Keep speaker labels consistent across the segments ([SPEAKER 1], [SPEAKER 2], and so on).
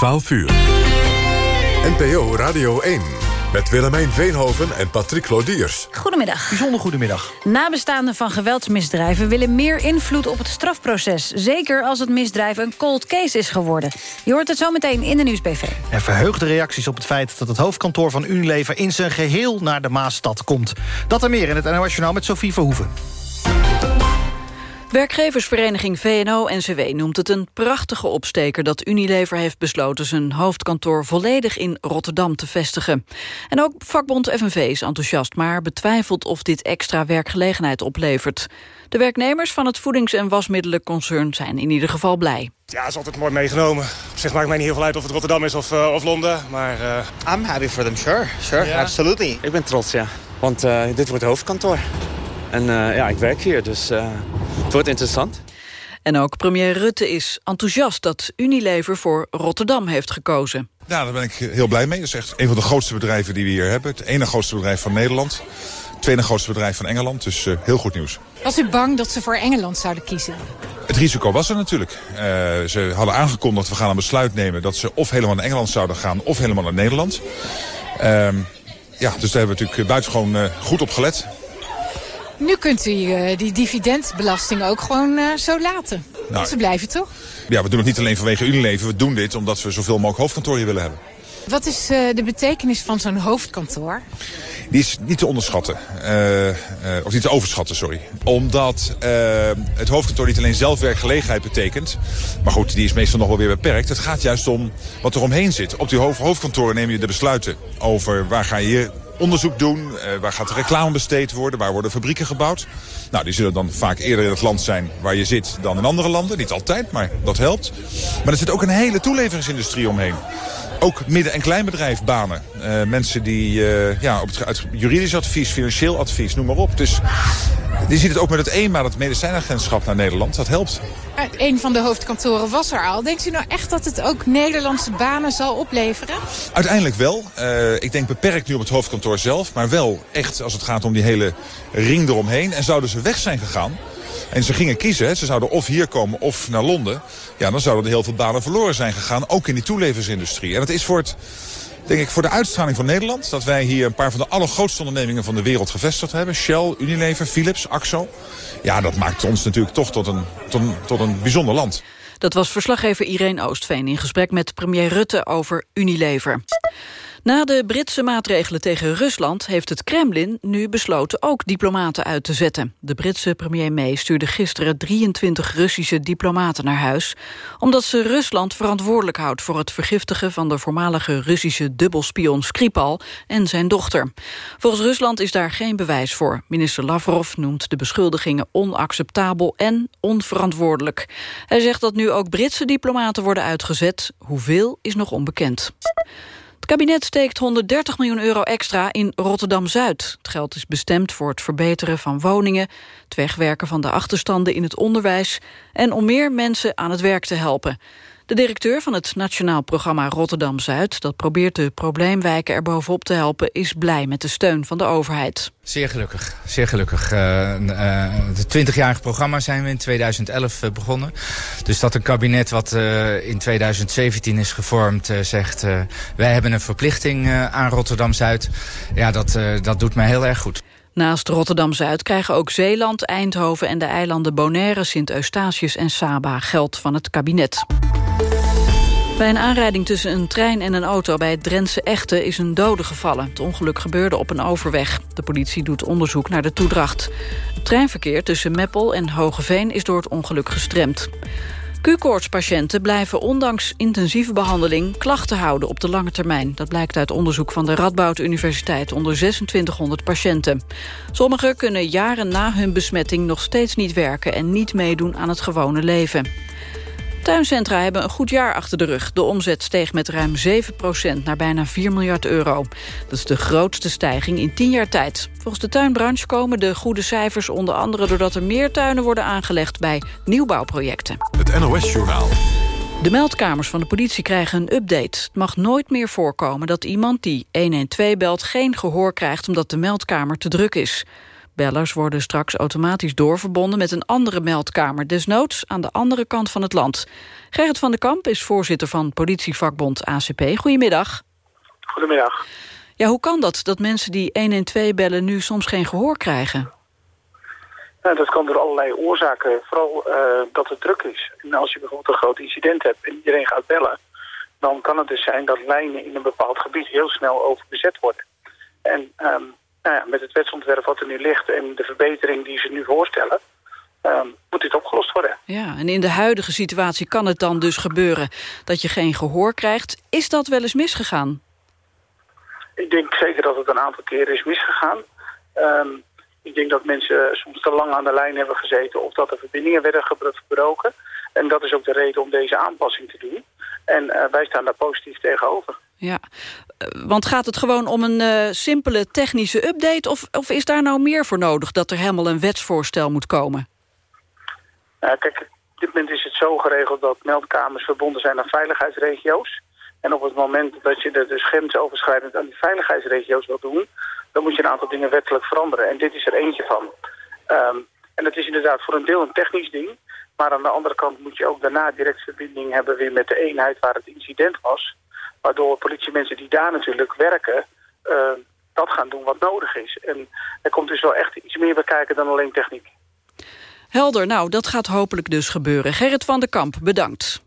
[SPEAKER 1] 12 uur. NPO Radio 1. Met Willemijn Veenhoven en Patrick Lodiers.
[SPEAKER 2] Goedemiddag.
[SPEAKER 3] Bijzonder goedemiddag.
[SPEAKER 2] Nabestaanden van geweldsmisdrijven willen meer invloed op het strafproces. Zeker als het misdrijf een cold case is geworden. Je hoort het zo meteen in de Nieuwsbv.
[SPEAKER 3] Er verheugde reacties op het feit dat het hoofdkantoor van Unilever... in zijn geheel naar de Maasstad komt. Dat en meer in het NOS Journaal met Sophie Verhoeven.
[SPEAKER 4] Werkgeversvereniging VNO-NCW noemt het een prachtige opsteker... dat Unilever heeft besloten zijn hoofdkantoor volledig in Rotterdam te vestigen. En ook vakbond FNV is enthousiast, maar betwijfelt of dit extra werkgelegenheid oplevert. De werknemers van het voedings- en wasmiddelenconcern zijn in ieder geval blij.
[SPEAKER 5] Ja, is altijd mooi meegenomen. Op zich maakt mij niet heel veel uit of het Rotterdam is of, uh, of Londen, maar... Uh...
[SPEAKER 6] I'm happy for them, sure. Sure, yeah. absolutely.
[SPEAKER 7] Ik ben trots, ja. Want uh, dit wordt hoofdkantoor. En uh, ja, ik werk hier, dus uh, het wordt interessant.
[SPEAKER 4] En ook premier Rutte is enthousiast dat Unilever voor Rotterdam heeft gekozen.
[SPEAKER 8] Ja, daar ben ik heel blij mee. Dat is echt een van de grootste bedrijven die we hier hebben. Het ene grootste bedrijf van Nederland. Het tweede grootste bedrijf van Engeland. Dus uh, heel goed nieuws.
[SPEAKER 9] Was u bang dat ze voor Engeland zouden kiezen?
[SPEAKER 8] Het risico was er natuurlijk. ze hadden aangekondigd, we gaan een besluit nemen... dat ze of helemaal naar Engeland zouden gaan of helemaal naar Nederland. Ehm, ja, dus daar hebben we natuurlijk buitengewoon goed op gelet.
[SPEAKER 9] Nu kunt u uh, die dividendbelasting ook gewoon uh, zo laten. Nou, Ze blijven toch?
[SPEAKER 8] Ja, we doen het niet alleen vanwege Unilever. We doen dit omdat we zoveel mogelijk hoofdkantoor hier willen hebben.
[SPEAKER 9] Wat is uh, de betekenis van zo'n hoofdkantoor?
[SPEAKER 8] Die is niet te onderschatten. of niet te overschatten, sorry. Omdat het hoofdkantoor niet alleen zelf werkgelegenheid betekent. Maar goed, die is meestal nog wel weer beperkt. Het gaat juist om wat er omheen zit. Op die hoofdkantoren neem je de besluiten over waar ga je hier onderzoek doen. Uh, waar gaat de reclame besteed worden? Waar worden fabrieken gebouwd? Nou, die zullen dan vaak eerder in het land zijn waar je zit dan in andere landen. Niet altijd, maar dat helpt. Maar er zit ook een hele toeleveringsindustrie omheen. Ook midden- en kleinbedrijfbanen. Uh, mensen die uh, ja, op het juridisch advies, financieel advies, noem maar op. Dus je ziet het ook met het EMA, het medicijnagentschap naar Nederland. Dat helpt.
[SPEAKER 9] Een van de hoofdkantoren was er al. Denkt u nou echt dat het ook Nederlandse banen zal opleveren?
[SPEAKER 8] Uiteindelijk wel. Uh, ik denk beperkt nu op het hoofdkantoor zelf. Maar wel echt als het gaat om die hele ring eromheen. En zouden ze weg zijn gegaan... En ze gingen kiezen, hè. ze zouden of hier komen of naar Londen. Ja, dan zouden er heel veel banen verloren zijn gegaan. Ook in die toeleversindustrie. En dat is voor het denk ik, voor de uitstraling van Nederland... dat wij hier een paar van de allergrootste ondernemingen van de wereld gevestigd hebben. Shell, Unilever, Philips, Axo. Ja, dat maakt ons natuurlijk toch tot een, tot een, tot een bijzonder land.
[SPEAKER 4] Dat was verslaggever Irene Oostveen in gesprek met premier Rutte over Unilever. Na de Britse maatregelen tegen Rusland heeft het Kremlin nu besloten ook diplomaten uit te zetten. De Britse premier May stuurde gisteren 23 Russische diplomaten naar huis, omdat ze Rusland verantwoordelijk houdt voor het vergiftigen van de voormalige Russische dubbelspion Skripal en zijn dochter. Volgens Rusland is daar geen bewijs voor. Minister Lavrov noemt de beschuldigingen onacceptabel en onverantwoordelijk. Hij zegt dat nu ook Britse diplomaten worden uitgezet. Hoeveel is nog onbekend. Het kabinet steekt 130 miljoen euro extra in Rotterdam-Zuid. Het geld is bestemd voor het verbeteren van woningen... het wegwerken van de achterstanden in het onderwijs... en om meer mensen aan het werk te helpen. De directeur van het Nationaal Programma Rotterdam-Zuid... dat probeert de probleemwijken er bovenop te helpen... is blij met de steun van de overheid.
[SPEAKER 10] Zeer gelukkig, zeer gelukkig. Uh, uh, het 20-jarig programma zijn we in 2011 uh, begonnen. Dus dat een kabinet wat in 2017 is gevormd zegt... wij hebben een verplichting aan Rotterdam-Zuid... ja, dat, dat doet mij heel erg goed.
[SPEAKER 4] Naast Rotterdam-Zuid krijgen ook Zeeland, Eindhoven en de eilanden Bonaire, Sint-Eustatius en Saba geld van het kabinet. Bij een aanrijding tussen een trein en een auto bij het Drentse Echte is een dode gevallen. Het ongeluk gebeurde op een overweg. De politie doet onderzoek naar de toedracht. Het treinverkeer tussen Meppel en Hogeveen is door het ongeluk gestremd. Q-koortspatiënten blijven ondanks intensieve behandeling klachten houden op de lange termijn. Dat blijkt uit onderzoek van de Radboud Universiteit onder 2600 patiënten. Sommigen kunnen jaren na hun besmetting nog steeds niet werken en niet meedoen aan het gewone leven. Tuincentra hebben een goed jaar achter de rug. De omzet steeg met ruim 7% naar bijna 4 miljard euro. Dat is de grootste stijging in 10 jaar tijd. Volgens de tuinbranche komen de goede cijfers onder andere... doordat er meer tuinen worden aangelegd bij nieuwbouwprojecten.
[SPEAKER 1] Het NOS-journaal.
[SPEAKER 4] De meldkamers van de politie krijgen een update. Het mag nooit meer voorkomen dat iemand die 112 belt geen gehoor krijgt... omdat de meldkamer te druk is. Bellers worden straks automatisch doorverbonden met een andere meldkamer, desnoods aan de andere kant van het land. Gerrit van den Kamp is voorzitter van politievakbond ACP. Goedemiddag.
[SPEAKER 11] Goedemiddag.
[SPEAKER 4] Ja, hoe kan dat, dat mensen die 112 bellen nu soms geen gehoor krijgen?
[SPEAKER 11] Nou, dat kan door allerlei oorzaken, vooral uh, dat het druk is. En als je bijvoorbeeld een groot incident hebt en iedereen gaat bellen... dan kan het dus zijn dat lijnen in een bepaald gebied heel snel overbezet worden. En um, nou ja, met het wetsontwerp wat er nu ligt en de verbetering die ze nu voorstellen... Um, moet dit opgelost worden.
[SPEAKER 4] Ja, en in de huidige situatie kan het dan dus gebeuren dat je geen gehoor krijgt. Is dat wel eens misgegaan?
[SPEAKER 11] Ik denk zeker dat het een aantal keren is misgegaan. Um, ik denk dat mensen soms te lang aan de lijn hebben gezeten... of dat er verbindingen werden gebroken. En dat is ook de reden om deze aanpassing te doen. En uh, wij staan daar positief tegenover.
[SPEAKER 4] Ja, eh, want gaat het gewoon om een uh, simpele technische update... Of, of is daar nou meer voor nodig dat er helemaal een wetsvoorstel moet komen?
[SPEAKER 11] Uh, kijk, op dit moment is het zo geregeld dat meldkamers verbonden zijn aan veiligheidsregio's. En op het moment dat je er dus grensoverschrijdend aan die veiligheidsregio's wil doen dan moet je een aantal dingen wettelijk veranderen. En dit is er eentje van. Um, en het is inderdaad voor een deel een technisch ding. Maar aan de andere kant moet je ook daarna direct verbinding hebben weer met de eenheid waar het incident was. Waardoor politiemensen die daar natuurlijk werken, uh, dat gaan doen wat nodig is. En er komt dus wel echt iets meer bij kijken dan alleen techniek.
[SPEAKER 4] Helder, nou dat gaat hopelijk dus gebeuren. Gerrit van der Kamp, bedankt.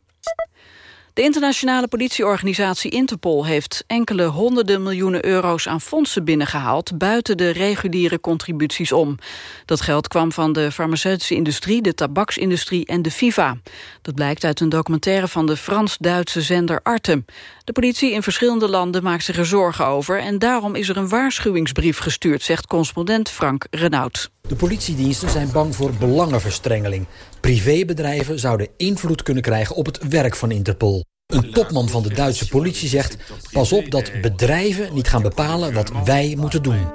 [SPEAKER 4] De internationale politieorganisatie Interpol heeft enkele honderden miljoenen euro's aan fondsen binnengehaald buiten de reguliere contributies om. Dat geld kwam van de farmaceutische industrie, de tabaksindustrie en de FIFA. Dat blijkt uit een documentaire van de Frans-Duitse zender Arte. De politie in verschillende landen maakt zich er zorgen over en daarom is er een waarschuwingsbrief gestuurd, zegt correspondent Frank Renaud.
[SPEAKER 12] De politiediensten zijn bang voor belangenverstrengeling. Privébedrijven zouden invloed kunnen krijgen op het werk van Interpol. Een topman van de Duitse politie zegt... pas op dat bedrijven niet gaan bepalen wat wij moeten doen.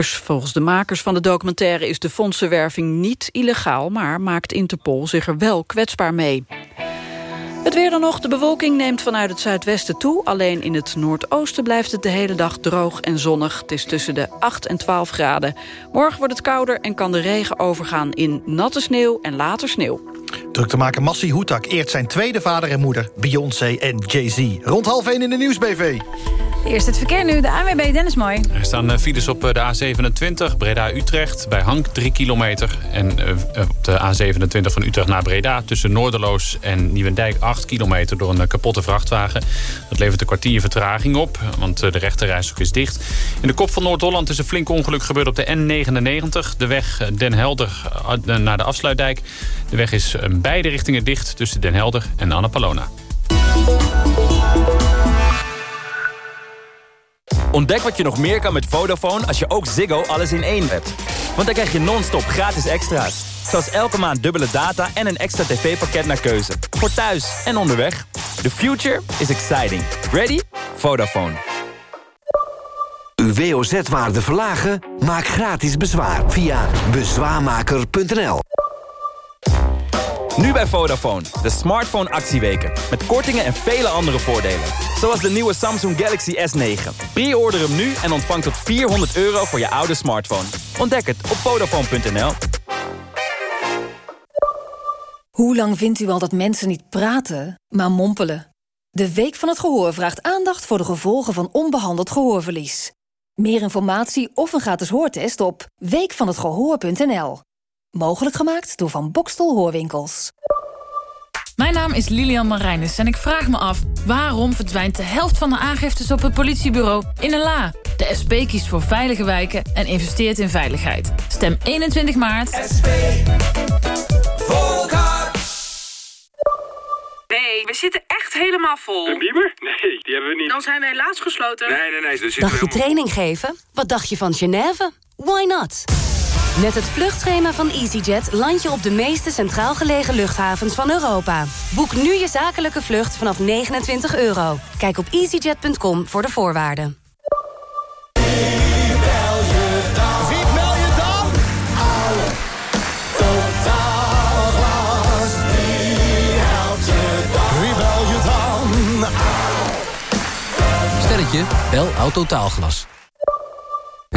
[SPEAKER 4] Volgens de makers van de documentaire is de fondsenwerving niet illegaal... maar maakt Interpol zich er wel kwetsbaar mee. Het weer dan nog. De bewolking neemt vanuit het zuidwesten toe. Alleen in het noordoosten blijft het de hele dag droog en zonnig. Het is tussen de 8 en 12 graden. Morgen wordt het kouder en kan de regen overgaan in natte sneeuw en later sneeuw.
[SPEAKER 3] Druk te maken Massi Hoetak eert zijn tweede vader en moeder, Beyoncé en Jay-Z. Rond half 1 in de Nieuwsbv.
[SPEAKER 2] Eerst het verkeer nu, de ANWB Dennis Mooi.
[SPEAKER 13] Er staan eh, files op eh, de A27 Breda-Utrecht bij Hank 3 kilometer. En eh, op de A27 van Utrecht naar Breda tussen Noorderloos en Nieuwendijk 8 kilometer door een kapotte vrachtwagen. Dat levert een kwartier vertraging op, want de rechterrijstok is dicht. In de kop van Noord-Holland is een flink ongeluk gebeurd op de N99. De weg Den Helder naar de Afsluitdijk. De weg is in beide richtingen dicht tussen Den Helder en Annapolona.
[SPEAKER 14] Ontdek wat je nog meer kan met Vodafone als je ook Ziggo alles in één hebt. Want dan krijg je non-stop gratis extra's. Zoals elke maand dubbele data en een extra tv-pakket naar keuze. Voor thuis en onderweg. The future is exciting. Ready? Vodafone.
[SPEAKER 15] Uw WOZ-waarde verlagen? Maak gratis bezwaar via bezwaarmaker.nl.
[SPEAKER 14] Nu bij Vodafone, de smartphone actieweken. Met kortingen en vele andere voordelen. Zoals de nieuwe Samsung Galaxy S9. Pre-order hem nu en ontvang tot 400 euro voor je oude smartphone. Ontdek het op Vodafone.nl.
[SPEAKER 16] Hoe lang vindt u al dat mensen niet praten, maar mompelen? De Week van het Gehoor vraagt aandacht voor de gevolgen van onbehandeld gehoorverlies. Meer informatie of een gratis hoortest op weekvanhetgehoor.nl. Mogelijk gemaakt door Van Bokstel Hoorwinkels.
[SPEAKER 17] Mijn naam is Lilian Marijnis en ik vraag me af... waarom verdwijnt de helft van de aangiftes op het politiebureau in een la? De SP kiest voor veilige wijken en investeert in veiligheid. Stem 21 maart. SP.
[SPEAKER 18] Nee, we zitten echt helemaal vol.
[SPEAKER 19] Een bieber? Nee, die hebben we niet.
[SPEAKER 18] Dan zijn we helaas gesloten.
[SPEAKER 19] Nee, nee, nee. Dus
[SPEAKER 20] Dagje training geven? Wat dacht je van Genève? Why not? Met het vluchtschema van EasyJet land je op de meeste centraal gelegen luchthavens van Europa. Boek nu je zakelijke vlucht vanaf 29 euro. Kijk op easyjet.com voor de voorwaarden.
[SPEAKER 21] Sterretje, bel Autotaalglas.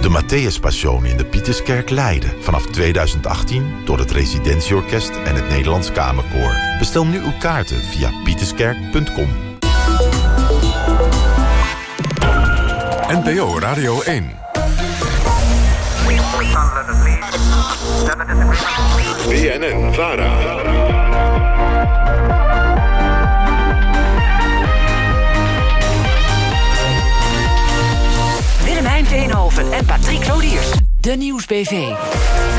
[SPEAKER 22] De Matthäus Passion in de Pieterskerk Leiden. Vanaf 2018 door het Residentieorkest en het Nederlands Kamerkoor. Bestel nu uw kaarten via pieterskerk.com.
[SPEAKER 1] NPO Radio 1. BNN Vara.
[SPEAKER 2] En Patrick Lodiers. De Nieuwsbv.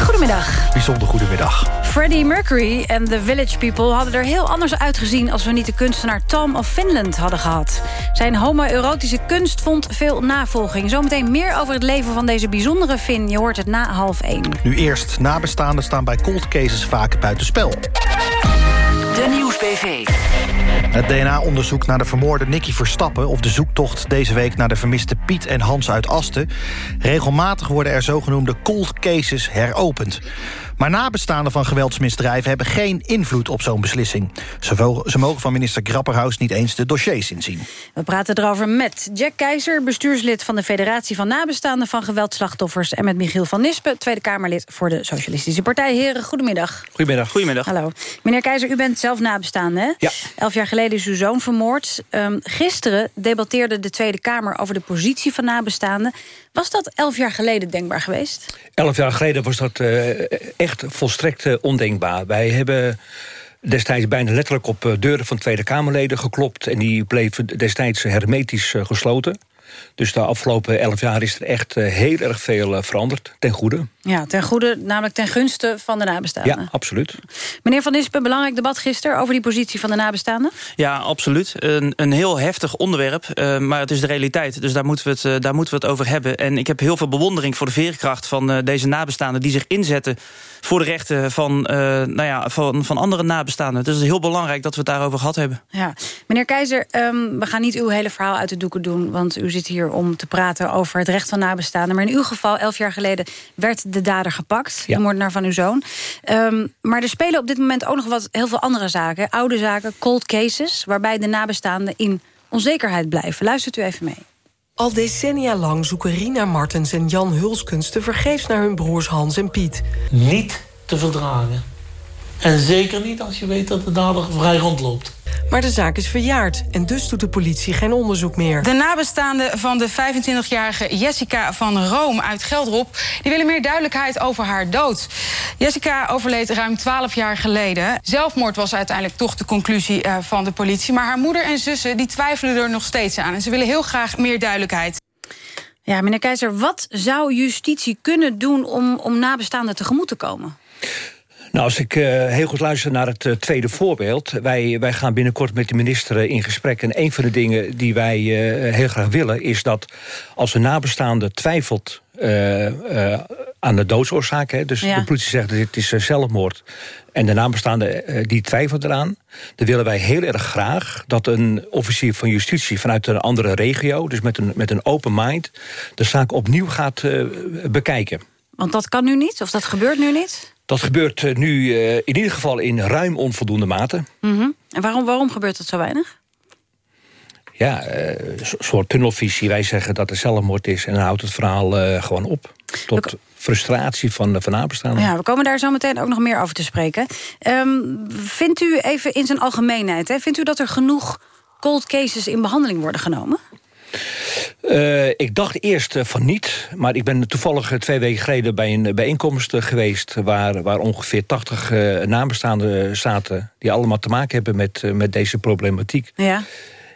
[SPEAKER 2] Goedemiddag.
[SPEAKER 3] Bijzonder goedemiddag.
[SPEAKER 2] Freddie Mercury en The Village People hadden er heel anders uitgezien... als we niet de kunstenaar Tom of Finland hadden gehad. Zijn homoerotische kunst vond veel navolging. Zometeen meer over het leven van deze bijzondere Finn. Je hoort het na half één.
[SPEAKER 3] Nu eerst, nabestaanden staan bij cold cases vaak buitenspel.
[SPEAKER 2] De Nieuwsbv.
[SPEAKER 3] Het DNA-onderzoek naar de vermoorde Nicky Verstappen... of de zoektocht deze week naar de vermiste Piet en Hans uit Asten... regelmatig worden er zogenoemde cold cases heropend. Maar nabestaanden van geweldsmisdrijven hebben geen invloed op zo'n beslissing. Ze, mogen van minister Grapperhaus niet eens de dossiers inzien.
[SPEAKER 2] We praten erover met Jack Keizer, bestuurslid van de Federatie van Nabestaanden van Geweldslachtoffers... en met Michiel van Nispen, Tweede Kamerlid voor de Socialistische Partij. Heren, goedemiddag.
[SPEAKER 23] Goedemiddag. Goedemiddag.
[SPEAKER 2] Hallo. Meneer Keizer, u bent zelf nabestaande, hè?
[SPEAKER 23] Ja.
[SPEAKER 2] Elf jaar geleden is uw zoon vermoord. Ehm, gisteren debatteerde de Tweede Kamer over de positie van nabestaanden. Was dat elf jaar geleden denkbaar geweest?
[SPEAKER 23] Elf jaar geleden was dat eh, echt volstrekt eh, ondenkbaar. Wij hebben destijds bijna letterlijk op eh, deuren van Tweede Kamerleden geklopt... en die bleven destijds hermetisch gesloten. Dus de afgelopen elf jaar is er echt heel erg veel veranderd, ten goede.
[SPEAKER 2] Ja, ten goede, namelijk ten gunste van de nabestaanden.
[SPEAKER 23] Ja, absoluut.
[SPEAKER 2] Meneer Van Nispen, belangrijk debat gisteren over die positie van de nabestaanden.
[SPEAKER 24] Ja, absoluut. Een, een heel heftig onderwerp, eh, maar het is de realiteit. Dus daar moeten, we het, eh, daar moeten we het over hebben. En ik heb heel veel bewondering voor de veerkracht van eh, deze nabestaanden... die zich inzetten voor de rechten van, eh, nou ja, van, van andere nabestaanden. Dus het is heel belangrijk dat we het daarover gehad hebben.
[SPEAKER 2] Ja. Meneer Keizer, ehm, we gaan niet uw hele verhaal uit de doeken doen... want u zit hier om te praten over het recht van nabestaanden. Maar in uw geval, elf jaar geleden, werd de dader gepakt.
[SPEAKER 23] Ja.
[SPEAKER 2] De moordenaar van uw zoon. Ehm, maar er spelen op dit moment ook nog wat heel veel andere zaken. Oude zaken, cold cases, waarbij de nabestaanden in onzekerheid blijven. Luistert u even mee.
[SPEAKER 25] Al decennia lang zoeken Rina Martens en Jan Hulskens tevergeefs naar hun broers Hans en Piet.
[SPEAKER 26] niet te verdragen. En zeker niet als je weet dat de dader vrij rondloopt.
[SPEAKER 25] Maar de zaak is verjaard en dus doet de politie geen onderzoek meer.
[SPEAKER 18] De nabestaanden van de 25-jarige Jessica van Room uit Gelderop... die willen meer duidelijkheid over haar dood. Jessica overleed ruim 12 jaar geleden. Zelfmoord was uiteindelijk toch de conclusie eh, van de politie. Maar haar moeder en zussen die twijfelen er nog steeds aan. En ze willen heel graag meer duidelijkheid.
[SPEAKER 2] Ja, meneer Keizer, wat zou justitie kunnen doen... om, om nabestaanden tegemoet te komen?
[SPEAKER 23] Nou, als ik eh, heel goed luister naar het eh, tweede voorbeeld... Wij, wij gaan binnenkort met de minister eh, in gesprek... en een van de dingen die wij heel graag willen... is dat als een nabestaande twijfelt aan de doodsoorzaak... Hè, dus
[SPEAKER 27] Ja.
[SPEAKER 23] de politie zegt dit is zelfmoord... en de nabestaande die twijfelt eraan... dan willen wij heel erg graag dat een officier van justitie... vanuit een andere regio, dus met een, met een open mind... de zaak opnieuw gaat bekijken.
[SPEAKER 2] Want dat kan nu niet, of dat gebeurt nu niet?
[SPEAKER 23] Dat gebeurt eh, nu eh, in ieder geval in ruim onvoldoende mate.
[SPEAKER 2] Mhm. En waarom, waarom gebeurt dat zo weinig?
[SPEAKER 23] Ja, eh, een soort tunnelvisie. Wij zeggen dat er zelfmoord is en dan houdt het verhaal eh, gewoon op. Tot frustratie van de van nabestaanden.
[SPEAKER 2] Ja, we komen daar zo meteen ook nog meer over te spreken. Ehm, vindt u even in zijn algemeenheid, hè, vindt u dat er genoeg cold cases in behandeling worden genomen?
[SPEAKER 23] Eh, ik dacht eerst eh, van niet, maar ik ben toevallig eh, twee weken geleden bij een bijeenkomst geweest waar, waar ongeveer 80 eh, nabestaanden zaten die allemaal te maken hebben met, met deze problematiek.
[SPEAKER 2] Ja.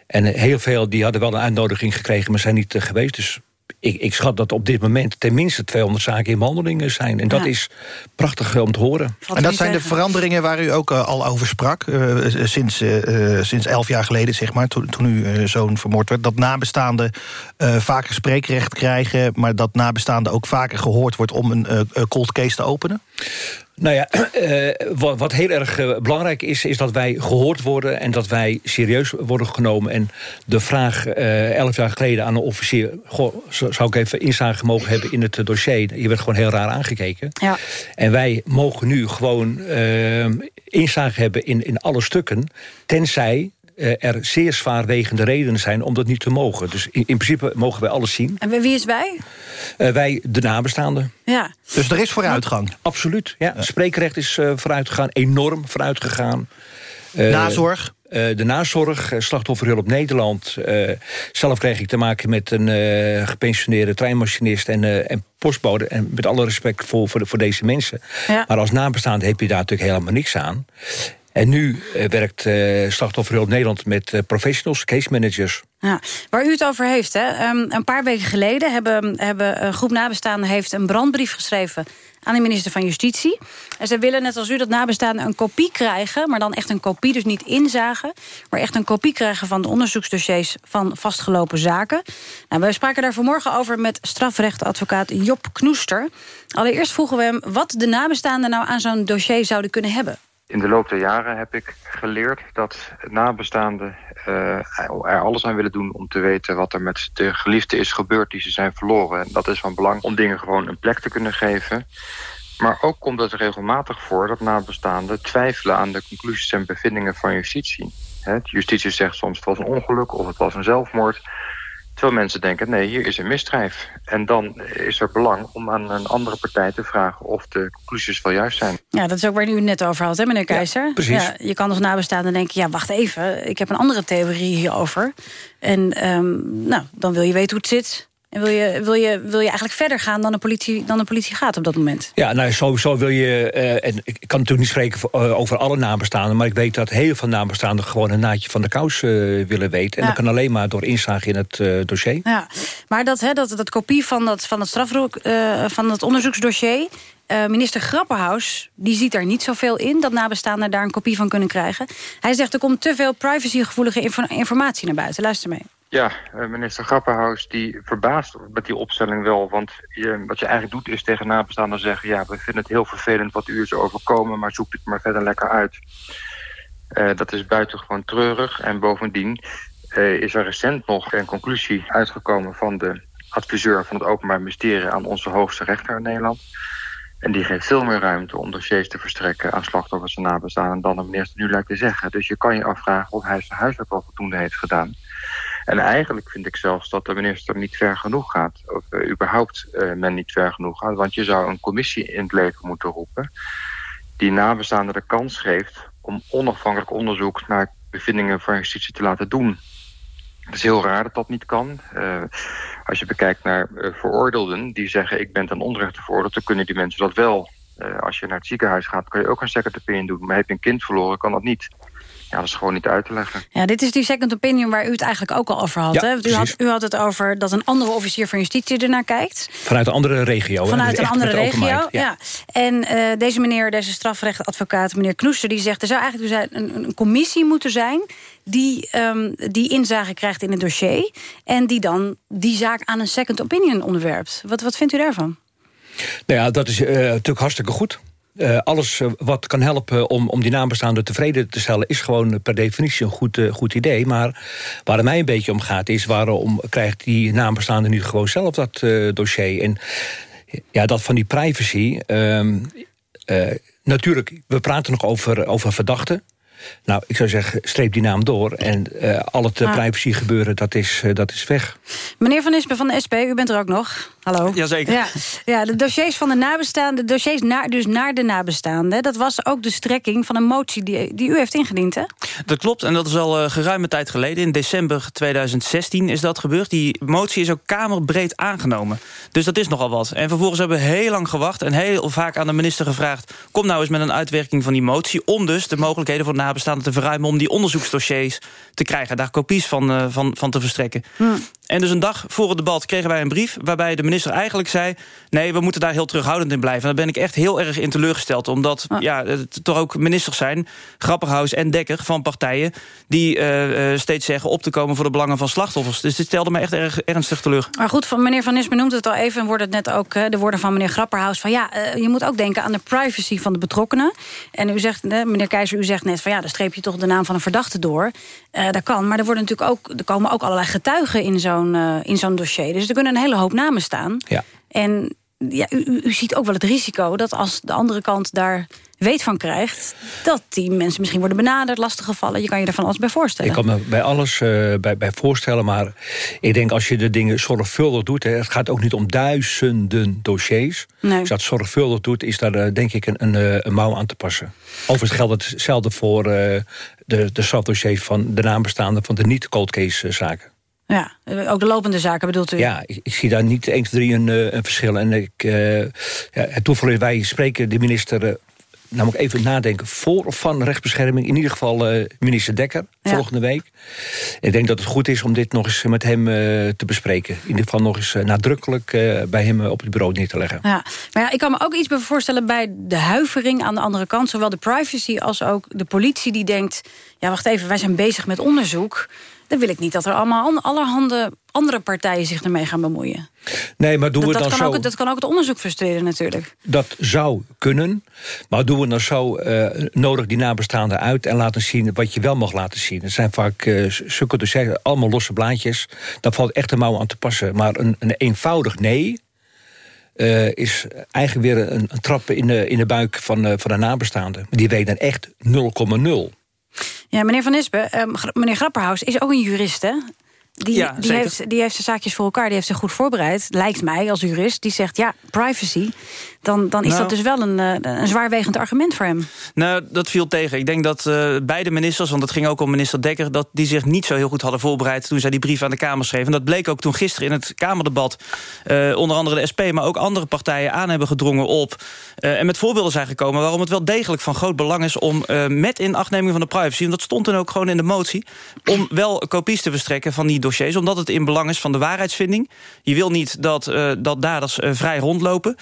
[SPEAKER 23] En heel veel die hadden wel een uitnodiging gekregen, maar zijn niet geweest. Dus ik, ik schat dat op dit moment tenminste 200 zaken in behandeling eh, zijn. En dat
[SPEAKER 3] Ja.
[SPEAKER 23] is prachtig eh, om te horen.
[SPEAKER 3] En dat zijn de veranderingen waar u ook eh, al over sprak... eh, sinds, eh, eh, sinds elf jaar geleden, zeg maar, toen, toen uw zoon vermoord werd... dat nabestaanden eh, vaker spreekrecht krijgen... maar dat nabestaanden ook vaker gehoord wordt om een cold case te openen?
[SPEAKER 23] Nou ja, eh, wat, wat heel erg eh, belangrijk is... is dat wij gehoord worden en dat wij serieus worden genomen. En de vraag eh, elf jaar geleden aan een officier... Goh, zou ik even inzage mogen hebben in het dossier? Je werd gewoon heel raar aangekeken.
[SPEAKER 2] Ja.
[SPEAKER 23] En wij mogen nu gewoon eh, inzage hebben in, in alle stukken... tenzij er zeer zwaarwegende redenen zijn om dat niet te mogen. Dus in, in principe mogen wij alles zien.
[SPEAKER 2] En wie is wij?
[SPEAKER 23] Eh, wij, de nabestaanden.
[SPEAKER 2] Ja.
[SPEAKER 3] Dus er is vooruitgang?
[SPEAKER 23] Absoluut, ja. Spreekrecht is eh, vooruitgegaan, enorm vooruitgegaan. Eh,
[SPEAKER 3] Nazorg?
[SPEAKER 23] eh, de nazorg, eh, Slachtofferhulp Nederland. Eh, zelf kreeg ik te maken met een eh, gepensioneerde treinmachinist en, eh, en postbode. En met alle respect voor, voor, de- voor deze mensen.
[SPEAKER 2] Ja.
[SPEAKER 23] Maar als nabestaande heb je daar natuurlijk helemaal niks aan. En nu eh, werkt eh, Slachtofferhulp Nederland met eh, professionals, case managers.
[SPEAKER 2] Ja, waar u het over heeft, hè? ehm, een paar weken geleden hebben, hebben een groep nabestaanden heeft een brandbrief geschreven aan de minister van Justitie. En ze willen net als u dat nabestaanden een kopie krijgen, maar dan echt een kopie, dus niet inzagen, maar echt een kopie krijgen van de onderzoeksdossiers van vastgelopen zaken. Nou, we spraken daar vanmorgen over met strafrechtadvocaat Job Knoester. Allereerst vroegen we hem wat de nabestaanden nou aan zo'n dossier zouden kunnen hebben.
[SPEAKER 28] In de loop der jaren heb ik geleerd dat nabestaanden eh, er alles aan willen doen om te weten wat er met de geliefde is gebeurd die ze zijn verloren. En dat is van belang om dingen gewoon een plek te kunnen geven. Maar ook komt het regelmatig voor dat nabestaanden twijfelen aan de conclusies en bevindingen van justitie. Justitie zegt soms het was een ongeluk of het was een zelfmoord. Terwijl mensen denken, nee, hier is een misdrijf. En dan is er belang om aan een andere partij te vragen of de conclusies wel juist zijn.
[SPEAKER 2] Ja, dat is ook waar u het net over had, hè, meneer Keizer?
[SPEAKER 28] precies.
[SPEAKER 2] Ja, je kan als nabestaande denken, ja, wacht even... ik heb een andere theorie hierover. En ehm, nou, dan wil je weten hoe het zit. En wil je, wil je, wil je eigenlijk verder gaan dan de, politie, dan de politie gaat op dat moment.
[SPEAKER 23] Ja, nou sowieso wil je, eh, en ik kan natuurlijk niet spreken voor, eh, over alle nabestaanden... maar ik weet dat heel veel nabestaanden gewoon een naadje van de kous eh, willen weten. En
[SPEAKER 2] Ja.
[SPEAKER 23] dat kan alleen maar door inzage in het dossier.
[SPEAKER 2] Ja, maar dat, hè, dat, dat kopie van dat, van het, strafroek, van het onderzoeksdossier... minister Grapperhaus die ziet daar niet zoveel in... dat nabestaanden daar een kopie van kunnen krijgen. Hij zegt er komt te veel privacygevoelige info- informatie naar buiten. Luister mee.
[SPEAKER 28] Ja, eh, minister Grapperhaus die verbaast met die opstelling wel. Want je, wat je eigenlijk doet is tegen nabestaanden zeggen... ja, we vinden het heel vervelend wat u is overkomen... maar zoek het maar verder lekker uit. Eh, dat is buitengewoon treurig. En bovendien eh, is er recent nog een conclusie uitgekomen... van de adviseur van het Openbaar Ministerie... aan onze hoogste rechter in Nederland. En die geeft veel meer ruimte om dossiers te verstrekken... aan slachtoffers en nabestaanden dan de minister nu lijkt te zeggen. Dus je kan je afvragen of hij zijn huiswerk al voldoende heeft gedaan... En eigenlijk vind ik zelfs dat de minister niet ver genoeg gaat. Of eh, überhaupt eh, men niet ver genoeg gaat. Want je zou een commissie in het leven moeten roepen... die nabestaanden de kans geeft om onafhankelijk onderzoek... naar bevindingen van justitie te laten doen. Het is heel raar dat dat niet kan. Eh, als je bekijkt naar veroordeelden die zeggen... ik ben ten onrechte veroordeeld, dan kunnen die mensen dat wel. Als je naar het ziekenhuis gaat, kan je ook een second opinion doen. Maar heb je een kind verloren, kan dat niet. Ja, dat is gewoon niet uit te leggen.
[SPEAKER 2] Ja, dit is die second opinion waar u het eigenlijk ook al over had.
[SPEAKER 23] Ja,
[SPEAKER 2] hè? U, had u had het over dat een andere officier van justitie ernaar kijkt.
[SPEAKER 23] Vanuit een andere regio. hè?
[SPEAKER 2] Vanuit
[SPEAKER 23] Dus
[SPEAKER 2] een andere regio. Ja. En eh, deze meneer, deze strafrechtadvocaat, meneer Knoester... die zegt er zou eigenlijk dus een, een commissie moeten zijn... Die, ehm, die inzage krijgt in het dossier... en die dan die zaak aan een second opinion onderwerpt. Wat, wat vindt u daarvan?
[SPEAKER 23] Nou ja, dat is eh, natuurlijk hartstikke goed. Eh, alles eh, wat kan helpen om, om die nabestaanden tevreden te stellen... is gewoon per definitie een goed, eh, goed idee. Maar waar het mij een beetje om gaat is... waarom krijgt die nabestaande nu gewoon zelf dat dossier? En ja, dat van die privacy... ehm, eh, natuurlijk, we praten nog over, over verdachten. Nou, ik zou zeggen, streep die naam door. En eh, al het
[SPEAKER 2] Ah.
[SPEAKER 23] privacy gebeuren, dat is, eh, dat is weg.
[SPEAKER 2] Meneer Van Ispen van de SP, u bent er ook nog. Hallo.
[SPEAKER 24] Jazeker.
[SPEAKER 2] Ja, ja, de dossiers van de nabestaanden, de dossiers naar, dus naar de nabestaanden... dat was ook de strekking van een motie die, die u heeft ingediend, hè?
[SPEAKER 24] Dat klopt, en dat is al uh, geruime tijd geleden. In december 2016 is dat gebeurd. Die motie is ook kamerbreed aangenomen. Dus dat is nogal wat. En vervolgens hebben we heel lang gewacht... en heel vaak aan de minister gevraagd... kom nou eens met een uitwerking van die motie... om dus de mogelijkheden voor nabestaanden te verruimen... om die onderzoeksdossiers te krijgen. Daar kopies van, uh, van, van te verstrekken.
[SPEAKER 2] Hm.
[SPEAKER 24] En dus een dag voor het debat kregen wij een brief... waarbij de minister eigenlijk zei... nee, we moeten daar heel terughoudend in blijven. En daar ben ik echt heel erg in teleurgesteld. Omdat ja, het toch ook ministers zijn... Grapperhaus en Dekker van partijen... die uh, uh, steeds zeggen op te komen voor de belangen van slachtoffers. Dus dit stelde me echt erg ernstig teleur.
[SPEAKER 2] Maar goed, van meneer Van Nispen noemt het al even... en wordt het net ook de woorden van meneer Grapperhaus... van ja, uh, je moet ook denken aan de privacy van de betrokkenen. En u zegt, meneer Keizer, u zegt net van ja, dan streep je toch de naam van een verdachte door. dat kan, maar er, worden natuurlijk ook, er komen ook allerlei getuigen in zo'n uh, in zo'n dossier. Dus er kunnen een hele hoop namen staan.
[SPEAKER 23] Ja.
[SPEAKER 2] En ja, u, u ziet ook wel het risico dat als de andere kant daar weet van krijgt... dat die mensen misschien worden benaderd, lastiggevallen. Je kan je er van alles bij voorstellen.
[SPEAKER 23] Ik kan me bij alles uh, bij, bij voorstellen, maar ik denk als je de dingen zorgvuldig doet... Hè, het gaat ook niet om duizenden dossiers.
[SPEAKER 2] Nee.
[SPEAKER 23] Als je dat zorgvuldig doet, is daar uh, denk ik een, een, een, mouw aan te passen. Overigens geldt hetzelfde voor uh, de, de strafdossiers van de naambestaanden... van de niet-cold case zaken.
[SPEAKER 2] Ja, ook de lopende zaken bedoelt u?
[SPEAKER 23] Ja, ik, ik zie daar niet 1, 2, 3 een, een verschil. En ik, uh, ja, het toeval is, wij spreken de minister... Uh, nou moet ik even nadenken, voor of van rechtsbescherming... in ieder geval uh, minister Dekker, ja. volgende week. Ik denk dat het goed is om dit nog eens met hem te bespreken. In ieder geval nog eens nadrukkelijk bij hem op het bureau neer te leggen.
[SPEAKER 2] Ja. Maar ja, ik kan me ook iets voorstellen bij de huivering aan de andere kant. Zowel de privacy als ook de politie die denkt... ja, wacht even, wij zijn bezig met onderzoek dan wil ik niet dat er allemaal allerhande andere partijen zich ermee gaan bemoeien.
[SPEAKER 23] Nee, maar doen
[SPEAKER 2] dat,
[SPEAKER 23] we
[SPEAKER 2] dat
[SPEAKER 23] dan
[SPEAKER 2] kan
[SPEAKER 23] zo...
[SPEAKER 2] Ook, dat kan ook het onderzoek frustreren natuurlijk.
[SPEAKER 23] Dat zou kunnen, maar doen we dan zo uh, nodig die nabestaanden uit... en laten zien wat je wel mag laten zien. Het zijn vaak uh, zulke allemaal losse blaadjes. Daar valt echt een mouw aan te passen. Maar een, een eenvoudig nee... Uh, is eigenlijk weer een, een trap in de, in de buik van, van de nabestaanden. Die weten echt 0,0.
[SPEAKER 2] Ja, meneer Van Nispen, uh, meneer Grapperhaus is ook een jurist, hè? Die,
[SPEAKER 24] ja,
[SPEAKER 2] die, heeft, die heeft zijn zaakjes voor elkaar, die heeft zich goed voorbereid. Lijkt mij als jurist. Die zegt, ja, privacy. Dan, dan is
[SPEAKER 24] nou,
[SPEAKER 2] dat dus wel een, een zwaarwegend argument voor hem.
[SPEAKER 24] Nou, dat viel tegen. Ik denk dat uh, beide ministers, want het ging ook om minister Dekker... dat die zich niet zo heel goed hadden voorbereid... toen zij die brief aan de Kamer schreven. En dat bleek ook toen gisteren in het Kamerdebat... Uh, onder andere de SP, maar ook andere partijen aan hebben gedrongen op... Uh, en met voorbeelden zijn gekomen waarom het wel degelijk van groot belang is... om met inachtneming van de privacy, en dat stond dan ook gewoon in de motie... om wel kopies te verstrekken van die dossiers... omdat het in belang is van de waarheidsvinding. Je wil niet dat, dat daders vrij rondlopen...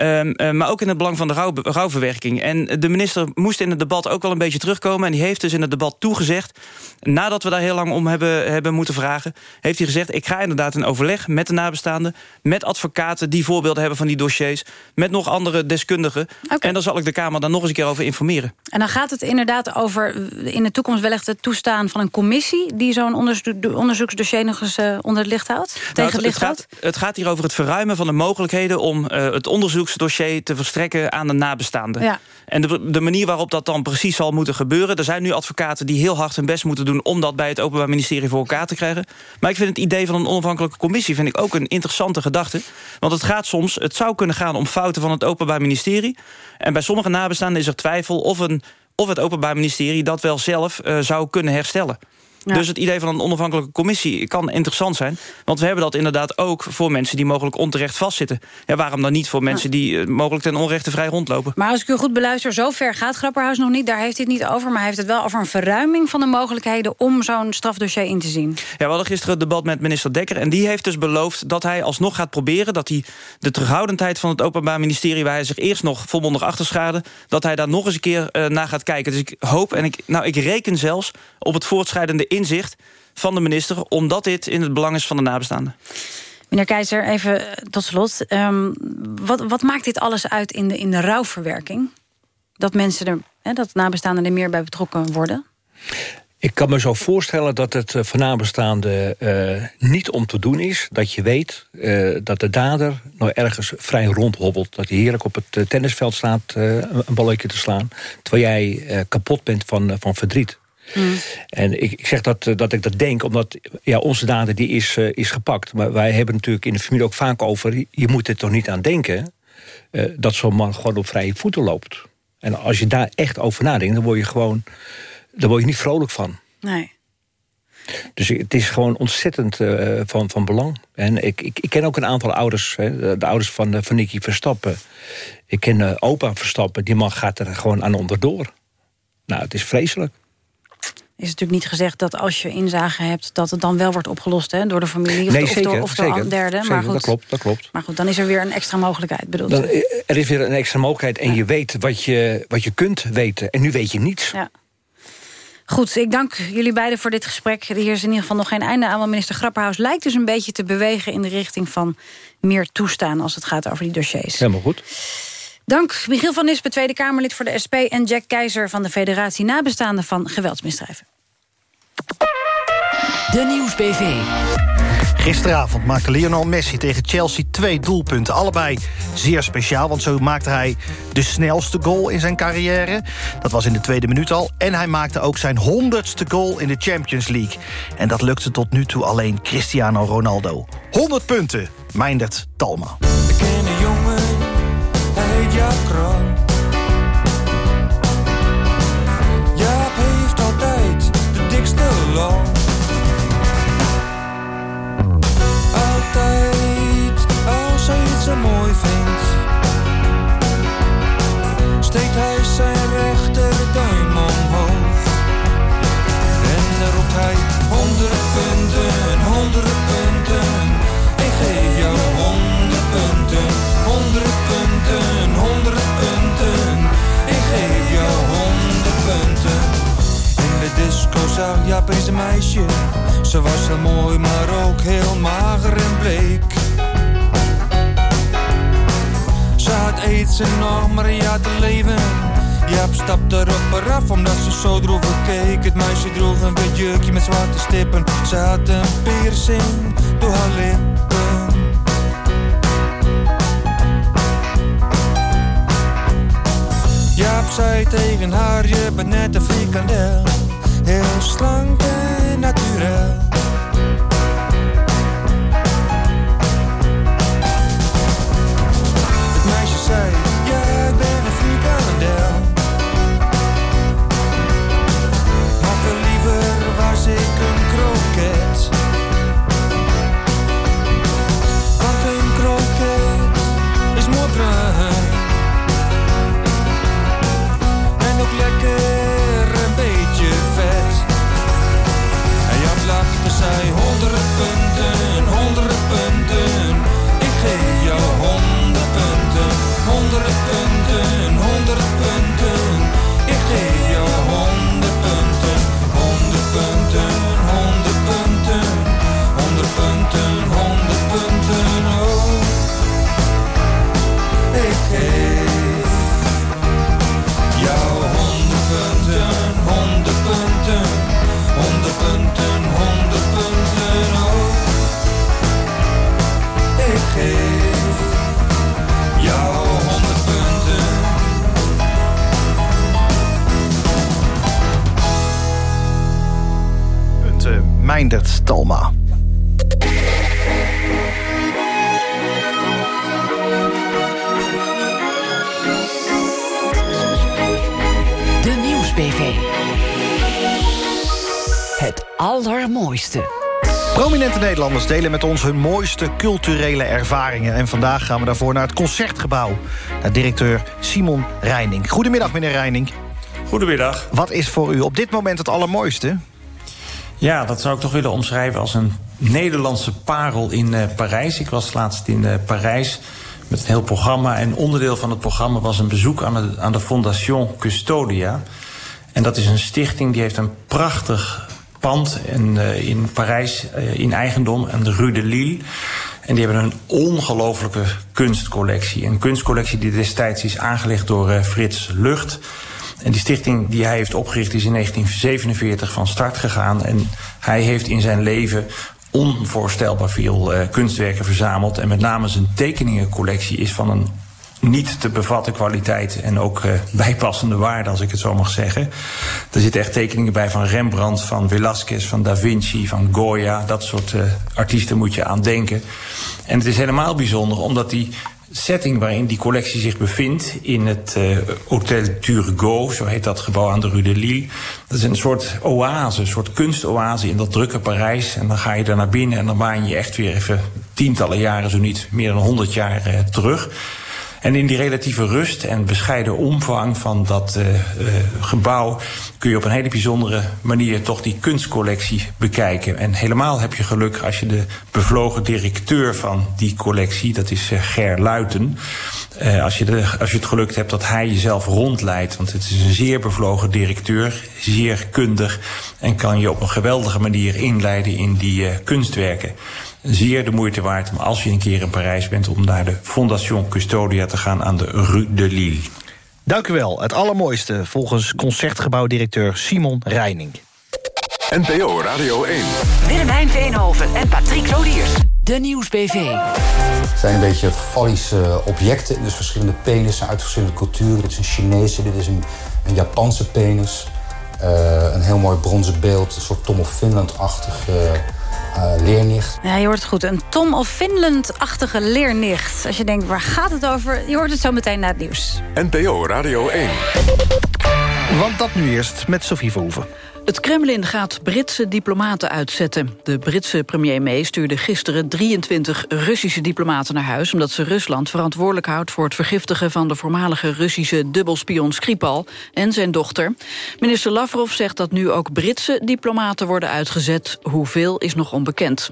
[SPEAKER 24] Um, uh, maar ook in het belang van de rouw, rouwverwerking. En de minister moest in het debat ook wel een beetje terugkomen... en die heeft dus in het debat toegezegd... nadat we daar heel lang om hebben, hebben moeten vragen... heeft hij gezegd, ik ga inderdaad in overleg met de nabestaanden... met advocaten die voorbeelden hebben van die dossiers... met nog andere deskundigen.
[SPEAKER 2] Okay.
[SPEAKER 24] En daar zal ik de Kamer dan nog eens een keer over informeren.
[SPEAKER 2] En dan gaat het inderdaad over in de toekomst wellicht het toestaan van een commissie... die zo'n onderzo onderzoeksdossier nog eens uh, onder het licht houdt? Tegen
[SPEAKER 24] Nou,
[SPEAKER 2] het, licht
[SPEAKER 24] het,
[SPEAKER 2] houdt?
[SPEAKER 24] gaat, het gaat hier over het verruimen van de mogelijkheden... om uh, het onderzoeksdossier te verstrekken aan de nabestaanden. En de, de manier waarop dat dan precies zal moeten gebeuren... er zijn nu advocaten die heel hard hun best moeten doen... om dat bij het Openbaar Ministerie voor elkaar te krijgen. Maar ik vind het idee van een onafhankelijke commissie... vind ik ook een interessante gedachte. Want het gaat soms, het zou kunnen gaan om fouten van het Openbaar Ministerie. En bij sommige nabestaanden is er twijfel of, een, of het Openbaar Ministerie... dat wel zelf zou kunnen herstellen.
[SPEAKER 2] Ja.
[SPEAKER 24] Dus het idee van een onafhankelijke commissie kan interessant zijn. Want we hebben dat inderdaad ook voor mensen die mogelijk onterecht vastzitten. Ja, waarom dan niet voor mensen die uh, mogelijk ten onrechte vrij rondlopen?
[SPEAKER 2] Maar als ik u goed beluister, zo ver gaat Grapperhaus nog niet. Daar heeft hij het niet over, maar hij heeft het wel over een verruiming van de mogelijkheden... om zo'n strafdossier in te zien.
[SPEAKER 24] Ja, we hadden gisteren het debat met minister Dekker... en die heeft dus beloofd dat hij alsnog gaat proberen... dat hij de terughoudendheid van het Openbaar Ministerie... waar hij zich eerst nog volmondig achter schade... dat hij daar nog eens een keer uh, naar gaat kijken. Dus ik hoop en ik, nou, ik reken zelfs op het voortschrijdende inzicht van de minister... omdat dit in het belang is van de nabestaanden.
[SPEAKER 2] Meneer Keizer, even tot slot. Um, wat, wat maakt dit alles uit in de, in de rouwverwerking? Dat mensen er, hè, dat nabestaanden er meer bij betrokken worden?
[SPEAKER 23] Ik kan me zo voorstellen dat het voor nabestaanden uh, niet om te doen is. Dat je weet uh, dat de dader nou ergens vrij rondhobbelt. Dat hij heerlijk op het tennisveld staat uh, een balletje te slaan. Terwijl jij kapot bent van, van verdriet. Mm. En ik, ik zeg dat, dat ik dat denk, omdat ja, onze dader die is, uh, is gepakt. Maar wij hebben natuurlijk in de familie ook vaak over... je moet er toch niet aan denken uh, dat zo'n man gewoon op vrije voeten loopt. En als je daar echt over nadenkt, dan word je gewoon... daar word je niet vrolijk van.
[SPEAKER 2] Nee.
[SPEAKER 23] Dus het is gewoon ontzettend uh, van, van belang. En ik, ik, ik ken ook een aantal ouders, hè, de ouders van, van Nicky Verstappen. Ik ken opa Verstappen, die man gaat er gewoon aan onderdoor. Nou, het is vreselijk.
[SPEAKER 2] Is natuurlijk niet gezegd dat als je inzage hebt... dat het dan wel wordt opgelost hè, door de familie of,
[SPEAKER 23] Nee,
[SPEAKER 2] of
[SPEAKER 23] zeker,
[SPEAKER 2] door, of door derde. maar goed,
[SPEAKER 23] dat klopt, dat klopt.
[SPEAKER 2] Maar goed, dan is er weer een extra mogelijkheid, bedoel
[SPEAKER 23] Dan, eh, er is weer een extra mogelijkheid en je weet wat je, wat je kunt weten. En nu weet je niets.
[SPEAKER 2] Ja. Goed, ik dank jullie beiden voor dit gesprek. Hier is in ieder geval nog geen einde aan. Want minister Grapperhaus lijkt dus een beetje te bewegen... in de richting van meer toestaan als het gaat over die dossiers.
[SPEAKER 23] Helemaal goed.
[SPEAKER 2] Dank Michiel van Nispen, Tweede Kamerlid voor de SP... en Jack Keizer van de Federatie Nabestaanden van Geweldsmisdrijven.
[SPEAKER 16] De Nieuwsbv.
[SPEAKER 3] Gisteravond maakte Lionel Messi tegen Chelsea twee doelpunten. Allebei zeer speciaal, want zo maakte hij de snelste goal in zijn carrière. Dat was in de tweede minuut al. En hij maakte ook zijn honderdste goal in de Champions League. En dat lukte tot nu toe alleen Cristiano Ronaldo. 100 punten, Meindert Talma.
[SPEAKER 29] Ik ken een jongen, zijn rechterduim omhoog. En roept hij honderd zag Jaap eens een meisje. Ze was heel mooi, maar ook heel mager en bleek. Ze had aids en nog maar een jaar te leven. Jaap stapte erop eraf omdat ze zo droevig keek. Het meisje droeg een wit met zwarte stippen. Ze had een piercing door haar lippen. Jaap zei tegen haar, je bent net een frikandel. Heel slank en naturel.
[SPEAKER 3] Meindert Talma.
[SPEAKER 16] De Nieuwsbv. Het allermooiste.
[SPEAKER 3] Prominente Nederlanders delen met ons hun mooiste culturele ervaringen. En vandaag gaan we daarvoor naar het Concertgebouw. Naar directeur Simon Reining. Goedemiddag, meneer Reining.
[SPEAKER 30] Goedemiddag.
[SPEAKER 3] Wat is voor u op dit moment het allermooiste?
[SPEAKER 30] Ja, dat zou ik toch willen omschrijven als een Nederlandse parel in eh, Parijs. Ik was laatst in eh, Parijs met een heel programma. En onderdeel van het programma was een bezoek aan de, aan de Fondation Custodia. En dat is een stichting die heeft een prachtig pand in, eh, in Parijs in eigendom aan de Rue de Lille. En die hebben een ongelofelijke kunstcollectie. Een kunstcollectie die destijds is aangelegd door Frits Lucht. En die stichting die hij heeft opgericht is in 1947 van start gegaan. En hij heeft in zijn leven onvoorstelbaar veel eh, kunstwerken verzameld. En met name zijn tekeningencollectie is van een niet te bevatten kwaliteit en ook eh, bijpassende waarde, als ik het zo mag zeggen. Er zitten echt tekeningen bij van Rembrandt, van Velasquez, van Da Vinci, van Goya. Dat soort eh, artiesten moet je aan denken. En het is helemaal bijzonder omdat die setting waarin die collectie zich bevindt... in het eh, Hotel Turgot, zo heet dat gebouw aan de Rue de Lille... dat is een soort oase, een soort kunstoase in dat drukke Parijs. En dan ga je daar naar binnen en dan waan je echt weer even tientallen jaren... zo niet meer dan honderd jaar eh, terug... En in die relatieve rust en bescheiden omvang van dat uh, uh, gebouw kun je op een hele bijzondere manier toch die kunstcollectie bekijken. En helemaal heb je geluk als je de bevlogen directeur van die collectie, dat is uh, Ger Luiten. als, je de, als je het geluk hebt dat hij jezelf rondleidt. Want het is een zeer bevlogen directeur, zeer kundig en kan je op een geweldige manier inleiden in die kunstwerken zeer de moeite waard om als je een keer in Parijs bent... om naar de Fondation Custodia te gaan aan de Rue de Lille.
[SPEAKER 3] Dank u wel. Het allermooiste volgens concertgebouwdirecteur Simon Reining.
[SPEAKER 1] NPO Radio 1.
[SPEAKER 16] Willemijn Veenhoven en Patrick Lodiers. De Nieuwsbv.
[SPEAKER 31] Het zijn een beetje fallische objecten. Dus verschillende penissen uit verschillende culturen. Dit is een Chinese, dit is een, een Japanse penis. Uh, een heel mooi bronzen beeld. Een soort Tom of Finland-achtig... Uh, uh, leernicht.
[SPEAKER 2] Ja, je hoort het goed. Een Tom of Finland-achtige leernicht. Als je denkt, waar gaat het over? Je hoort het zo meteen na het nieuws.
[SPEAKER 1] NPO Radio 1.
[SPEAKER 3] Want dat nu eerst met Sofie Verhoeven.
[SPEAKER 4] Het Kremlin gaat Britse diplomaten uitzetten. De Britse premier May stuurde gisteren 23 Russische diplomaten naar huis... omdat ze Rusland verantwoordelijk houdt voor het vergiftigen... van de voormalige Russische dubbelspion Skripal en zijn dochter. Minister Lavrov zegt dat nu ook Britse diplomaten worden uitgezet. Hoeveel is nog onbekend.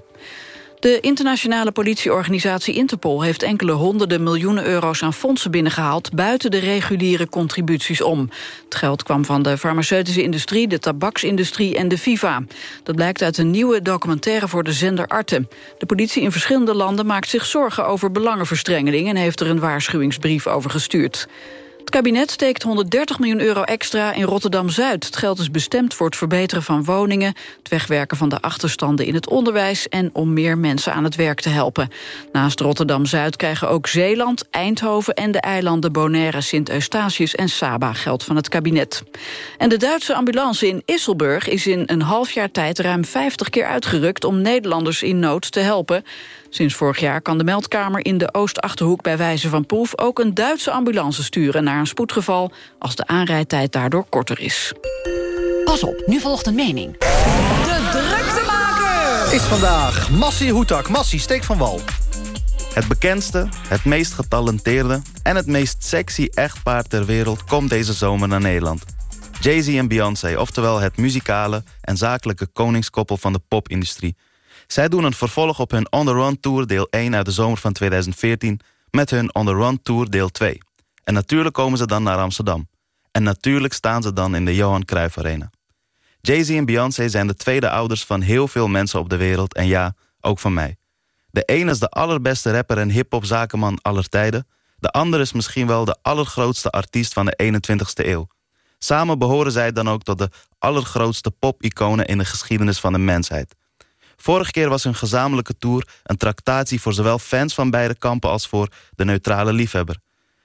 [SPEAKER 4] De internationale politieorganisatie Interpol heeft enkele honderden miljoenen euro's aan fondsen binnengehaald buiten de reguliere contributies om. Het geld kwam van de farmaceutische industrie, de tabaksindustrie en de FIFA. Dat blijkt uit een nieuwe documentaire voor de zender Arte. De politie in verschillende landen maakt zich zorgen over belangenverstrengeling en heeft er een waarschuwingsbrief over gestuurd. Het kabinet steekt 130 miljoen euro extra in Rotterdam-Zuid. Het geld is bestemd voor het verbeteren van woningen... het wegwerken van de achterstanden in het onderwijs... en om meer mensen aan het werk te helpen. Naast Rotterdam-Zuid krijgen ook Zeeland, Eindhoven... en de eilanden Bonaire, Sint-Eustatius en Saba geld van het kabinet. En de Duitse ambulance in Isselburg is in een half jaar tijd... ruim 50 keer uitgerukt om Nederlanders in nood te helpen... Sinds vorig jaar kan de meldkamer in de Oost-Achterhoek bij wijze van proef ook een Duitse ambulance sturen naar een spoedgeval als de aanrijdtijd daardoor korter is.
[SPEAKER 16] Pas op, nu volgt een mening.
[SPEAKER 32] De druktemaker
[SPEAKER 3] is vandaag Massie Hoetak. Massie, steek van wal.
[SPEAKER 33] Het bekendste, het meest getalenteerde en het meest sexy echtpaar ter wereld komt deze zomer naar Nederland. Jay-Z en Beyoncé, oftewel het muzikale en zakelijke koningskoppel van de popindustrie zij doen een vervolg op hun On The Run Tour deel 1 uit de zomer van 2014... met hun On The Run Tour deel 2. En natuurlijk komen ze dan naar Amsterdam. En natuurlijk staan ze dan in de Johan Cruijff Arena. Jay-Z en Beyoncé zijn de tweede ouders van heel veel mensen op de wereld... en ja, ook van mij. De een is de allerbeste rapper en hip-hop zakenman aller tijden... de ander is misschien wel de allergrootste artiest van de 21ste eeuw. Samen behoren zij dan ook tot de allergrootste pop-iconen... in de geschiedenis van de mensheid... Vorige keer was hun gezamenlijke tour een tractatie voor zowel fans van beide kampen als voor de neutrale liefhebber.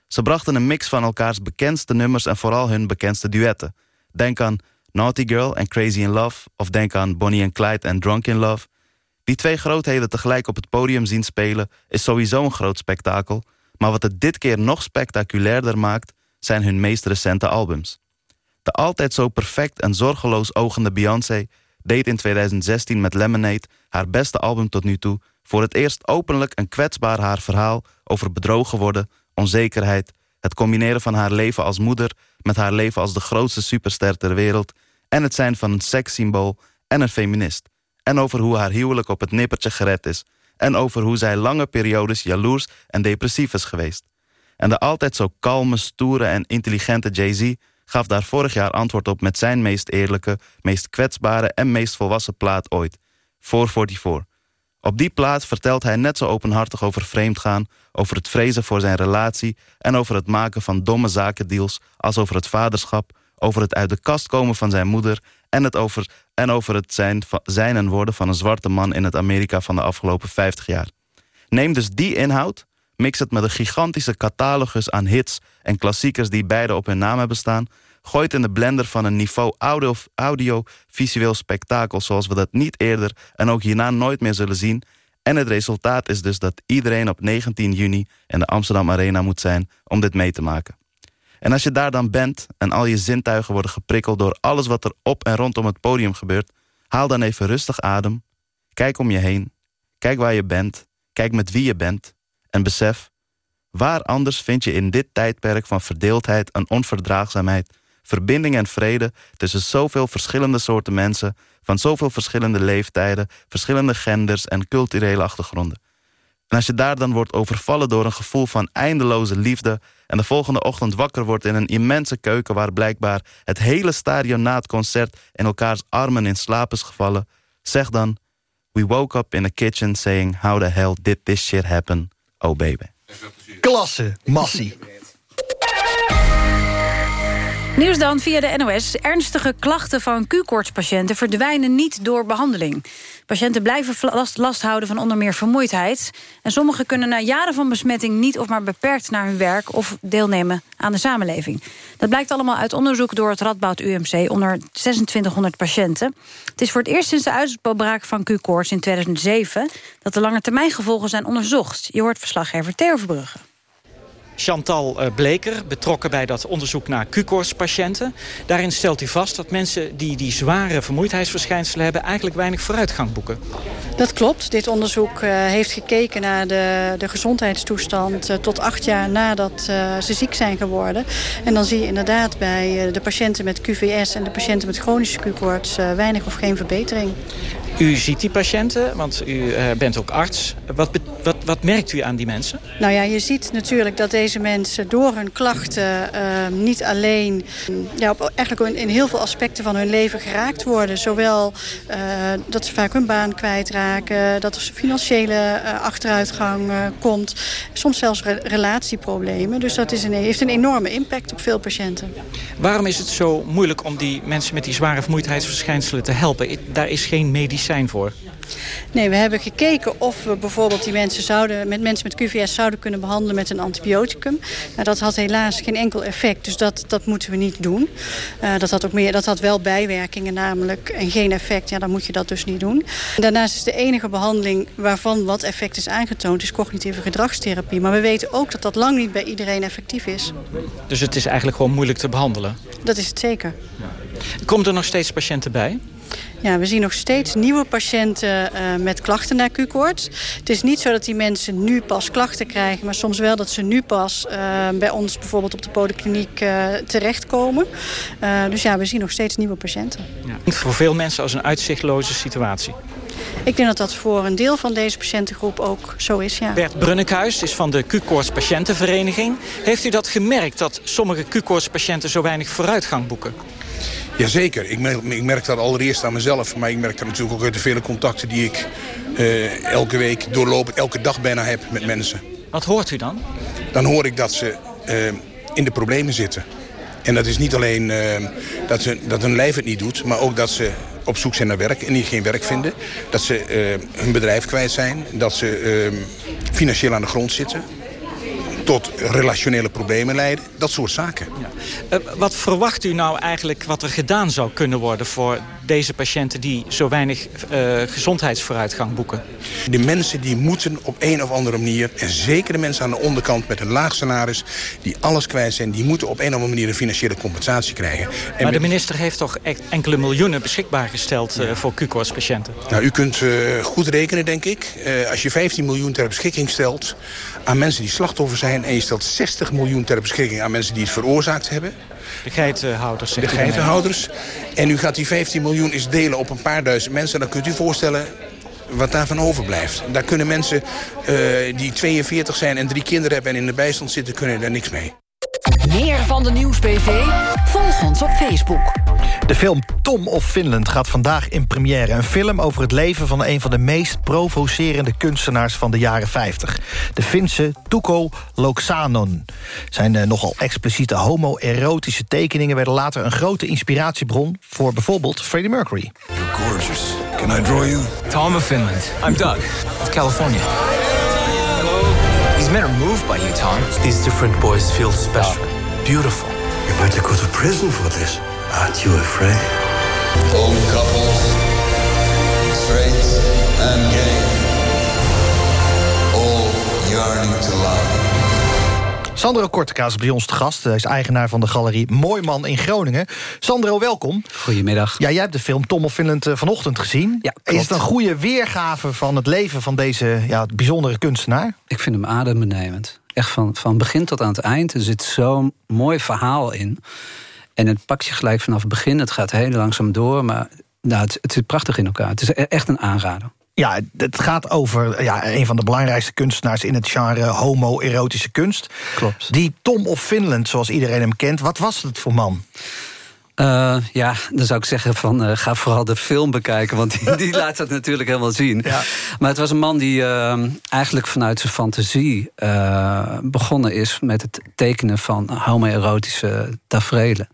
[SPEAKER 33] Ze brachten een mix van elkaars bekendste nummers en vooral hun bekendste duetten. Denk aan Naughty Girl en Crazy in Love of denk aan Bonnie and Clyde en Drunk in Love. Die twee grootheden tegelijk op het podium zien spelen is sowieso een groot spektakel, maar wat het dit keer nog spectaculairder maakt zijn hun meest recente albums. De altijd zo perfect en zorgeloos ogende Beyoncé deed in 2016 met Lemonade, haar beste album tot nu toe... voor het eerst openlijk en kwetsbaar haar verhaal over bedrogen worden... onzekerheid, het combineren van haar leven als moeder... met haar leven als de grootste superster ter wereld... en het zijn van een sekssymbool en een feminist. En over hoe haar huwelijk op het nippertje gered is... en over hoe zij lange periodes jaloers en depressief is geweest. En de altijd zo kalme, stoere en intelligente Jay-Z gaf daar vorig jaar antwoord op met zijn meest eerlijke, meest kwetsbare en meest volwassen plaat ooit, 444. Op die plaat vertelt hij net zo openhartig over vreemdgaan, over het vrezen voor zijn relatie en over het maken van domme zakendeals als over het vaderschap, over het uit de kast komen van zijn moeder en, het over, en over het zijn, zijn en worden van een zwarte man in het Amerika van de afgelopen 50 jaar. Neem dus die inhoud, Mix het met een gigantische catalogus aan hits en klassiekers die beide op hun naam hebben staan. Gooit in de blender van een niveau audio, audio visueel spektakel zoals we dat niet eerder en ook hierna nooit meer zullen zien. En het resultaat is dus dat iedereen op 19 juni in de Amsterdam Arena moet zijn om dit mee te maken. En als je daar dan bent en al je zintuigen worden geprikkeld door alles wat er op en rondom het podium gebeurt, haal dan even rustig adem. Kijk om je heen. Kijk waar je bent. Kijk met wie je bent. En besef, Waar anders vind je in dit tijdperk van verdeeldheid en onverdraagzaamheid... verbinding en vrede tussen zoveel verschillende soorten mensen... van zoveel verschillende leeftijden, verschillende genders en culturele achtergronden. En als je daar dan wordt overvallen door een gevoel van eindeloze liefde... en de volgende ochtend wakker wordt in een immense keuken... waar blijkbaar het hele stadion na het concert... in elkaars armen in slaap is gevallen... zeg dan... We woke up in a kitchen saying... How the hell did this shit happen? Oh.
[SPEAKER 3] Klasse, massie.
[SPEAKER 2] Nieuws dan via de NOS. Ernstige klachten van Q-koortspatiënten verdwijnen niet door behandeling. Patiënten blijven last, houden van onder meer vermoeidheid. En sommigen kunnen na jaren van besmetting niet of maar beperkt naar hun werk... of deelnemen aan de samenleving. Dat blijkt allemaal uit onderzoek door het Radboud UMC... onder 2600 patiënten. Het is voor het eerst sinds de uitbraak van Q-koorts in 2007... dat de lange termijn gevolgen zijn onderzocht. Je hoort verslaggever Theo Verbrugge.
[SPEAKER 34] Chantal eh, Bleker, betrokken bij dat onderzoek naar Q-koortspatiënten. Daarin stelt hij vast dat mensen die die zware vermoeidheidsverschijnselen hebben... eigenlijk weinig vooruitgang boeken.
[SPEAKER 35] Dat klopt. Dit onderzoek uh, heeft gekeken naar de, de gezondheidstoestand... Uh, tot acht jaar nadat ze ziek zijn geworden. En dan zie je inderdaad bij de patiënten met QVS... en de patiënten met chronische Q-koorts weinig of geen verbetering.
[SPEAKER 34] U ziet die patiënten, want u bent ook arts. Wat, wat, wat merkt u aan die mensen?
[SPEAKER 35] Nou ja, je ziet natuurlijk dat deze mensen door hun klachten uh, niet alleen ja, op, eigenlijk in heel veel aspecten van hun leven geraakt worden. Zowel uh, dat ze vaak hun baan kwijtraken, dat er financiële uh, achteruitgang komt. Soms zelfs re relatieproblemen. Dus dat is een, heeft een enorme impact op veel patiënten.
[SPEAKER 34] Waarom is het zo moeilijk om die mensen met die zware vermoeidheidsverschijnselen te helpen? Daar is geen medicijn voor.
[SPEAKER 35] Nee, we hebben gekeken of we bijvoorbeeld die mensen zouden, met mensen met QVS zouden kunnen behandelen met een antibioticum. Nou, dat had helaas geen enkel effect, dus dat, dat moeten we niet doen. Uh, dat, had ook meer, dat had wel bijwerkingen namelijk en geen effect. Ja, dan moet je dat dus niet doen. Daarnaast is de enige behandeling waarvan wat effect is aangetoond, is cognitieve gedragstherapie. Maar we weten ook dat dat lang niet bij iedereen effectief is.
[SPEAKER 34] Dus het is eigenlijk gewoon moeilijk te behandelen?
[SPEAKER 35] Dat is het zeker.
[SPEAKER 34] Komen er nog steeds patiënten bij?
[SPEAKER 35] Ja, we zien nog steeds nieuwe patiënten uh, met klachten naar Q-koorts. Het is niet zo dat die mensen nu pas klachten krijgen... maar soms wel dat ze nu pas uh, bij ons bijvoorbeeld op de polykliniek uh, terechtkomen. dus ja, we zien nog steeds nieuwe patiënten.
[SPEAKER 34] Ja. Voor veel mensen als een uitzichtloze situatie.
[SPEAKER 35] Ik denk dat dat voor een deel van deze patiëntengroep ook zo is, ja.
[SPEAKER 34] Bert Brunnekhuis is van de Q-koorts patiëntenvereniging. Heeft u dat gemerkt dat sommige Q-koorts patiënten zo weinig vooruitgang boeken?
[SPEAKER 36] Jazeker, ik merk, ik merk dat allereerst aan mezelf. Maar ik merk dat natuurlijk ook uit de vele contacten die ik uh, elke week doorloop, elke dag bijna heb met mensen.
[SPEAKER 34] Wat hoort u dan?
[SPEAKER 36] Dan hoor ik dat ze uh, in de problemen zitten. En dat is niet alleen uh, dat, ze, dat hun lijf het niet doet, maar ook dat ze op zoek zijn naar werk en die geen werk vinden. Dat ze hun bedrijf kwijt zijn, dat ze financieel aan de grond zitten tot relationele problemen leiden. Dat soort zaken.
[SPEAKER 34] Ja. Uh, wat verwacht u nou eigenlijk wat er gedaan zou kunnen worden... voor deze patiënten die zo weinig uh, gezondheidsvooruitgang boeken?
[SPEAKER 36] De mensen die moeten op een of andere manier... en zeker de mensen aan de onderkant met een laag salaris... die alles kwijt zijn, die moeten op een of andere manier... een financiële compensatie krijgen.
[SPEAKER 34] En maar de minister heeft toch echt enkele miljoenen beschikbaar gesteld... Uh, voor Q-koortspatiënten?
[SPEAKER 36] Nou, u kunt goed rekenen, denk ik. als je 15 miljoen ter beschikking stelt aan mensen die slachtoffer zijn... en je stelt 60 miljoen ter beschikking aan mensen die het veroorzaakt hebben...
[SPEAKER 34] De geitenhouders.
[SPEAKER 36] De geitenhouders. En u gaat die 15 miljoen eens delen op een paar duizend mensen... dan kunt u voorstellen wat daarvan overblijft. Daar kunnen mensen uh, die 42 zijn en drie kinderen hebben... en in de bijstand zitten, kunnen daar niks mee.
[SPEAKER 37] Meer van de Nieuws-PV? Volg ons op Facebook.
[SPEAKER 3] De film Tom of Finland gaat vandaag in première. Een film over het leven van een van de meest provocerende kunstenaars van de jaren 50. De Finse Tuko Loksanon. Zijn uh, nogal expliciete homoerotische tekeningen... werden later een grote inspiratiebron voor bijvoorbeeld Freddie Mercury.
[SPEAKER 38] You're gorgeous. Can I draw you?
[SPEAKER 39] Tom of Finland. I'm Doug of California. These men are moved by you, Tom.
[SPEAKER 38] These different boys feel special, beautiful. You might go to prison for this. Aren't you afraid?
[SPEAKER 40] Old couples, straight and gay, all yearning to love.
[SPEAKER 3] Sandro Kortekaas is bij ons te gast. Hij is eigenaar van de galerie Mooi Man in Groningen. Sandro, welkom.
[SPEAKER 27] Goedemiddag.
[SPEAKER 3] Ja, jij hebt de film Tom of Finland eh, vanochtend gezien.
[SPEAKER 27] Ja,
[SPEAKER 3] Is het een goede weergave van het leven van deze ja, bijzondere kunstenaar?
[SPEAKER 27] Ik vind hem adembenemend.
[SPEAKER 41] Echt van, van begin tot aan het eind. Er zit zo'n mooi verhaal in. En het pak je gelijk vanaf het begin. Het gaat heel langzaam door, maar nou, het, het zit prachtig in elkaar. Het is e- echt een aanrader.
[SPEAKER 3] Ja, het gaat over ja, een van de belangrijkste kunstenaars in het genre homo-erotische kunst.
[SPEAKER 41] Klopt.
[SPEAKER 3] Die Tom of Finland, zoals iedereen hem kent. Wat was het voor man?
[SPEAKER 41] Uh, ja, dan zou ik zeggen van uh, ga vooral de film bekijken, want die, die laat dat natuurlijk helemaal zien. Ja. Maar het was een man die uh, eigenlijk vanuit zijn fantasie begonnen is met het tekenen van homoerotische tafereelen.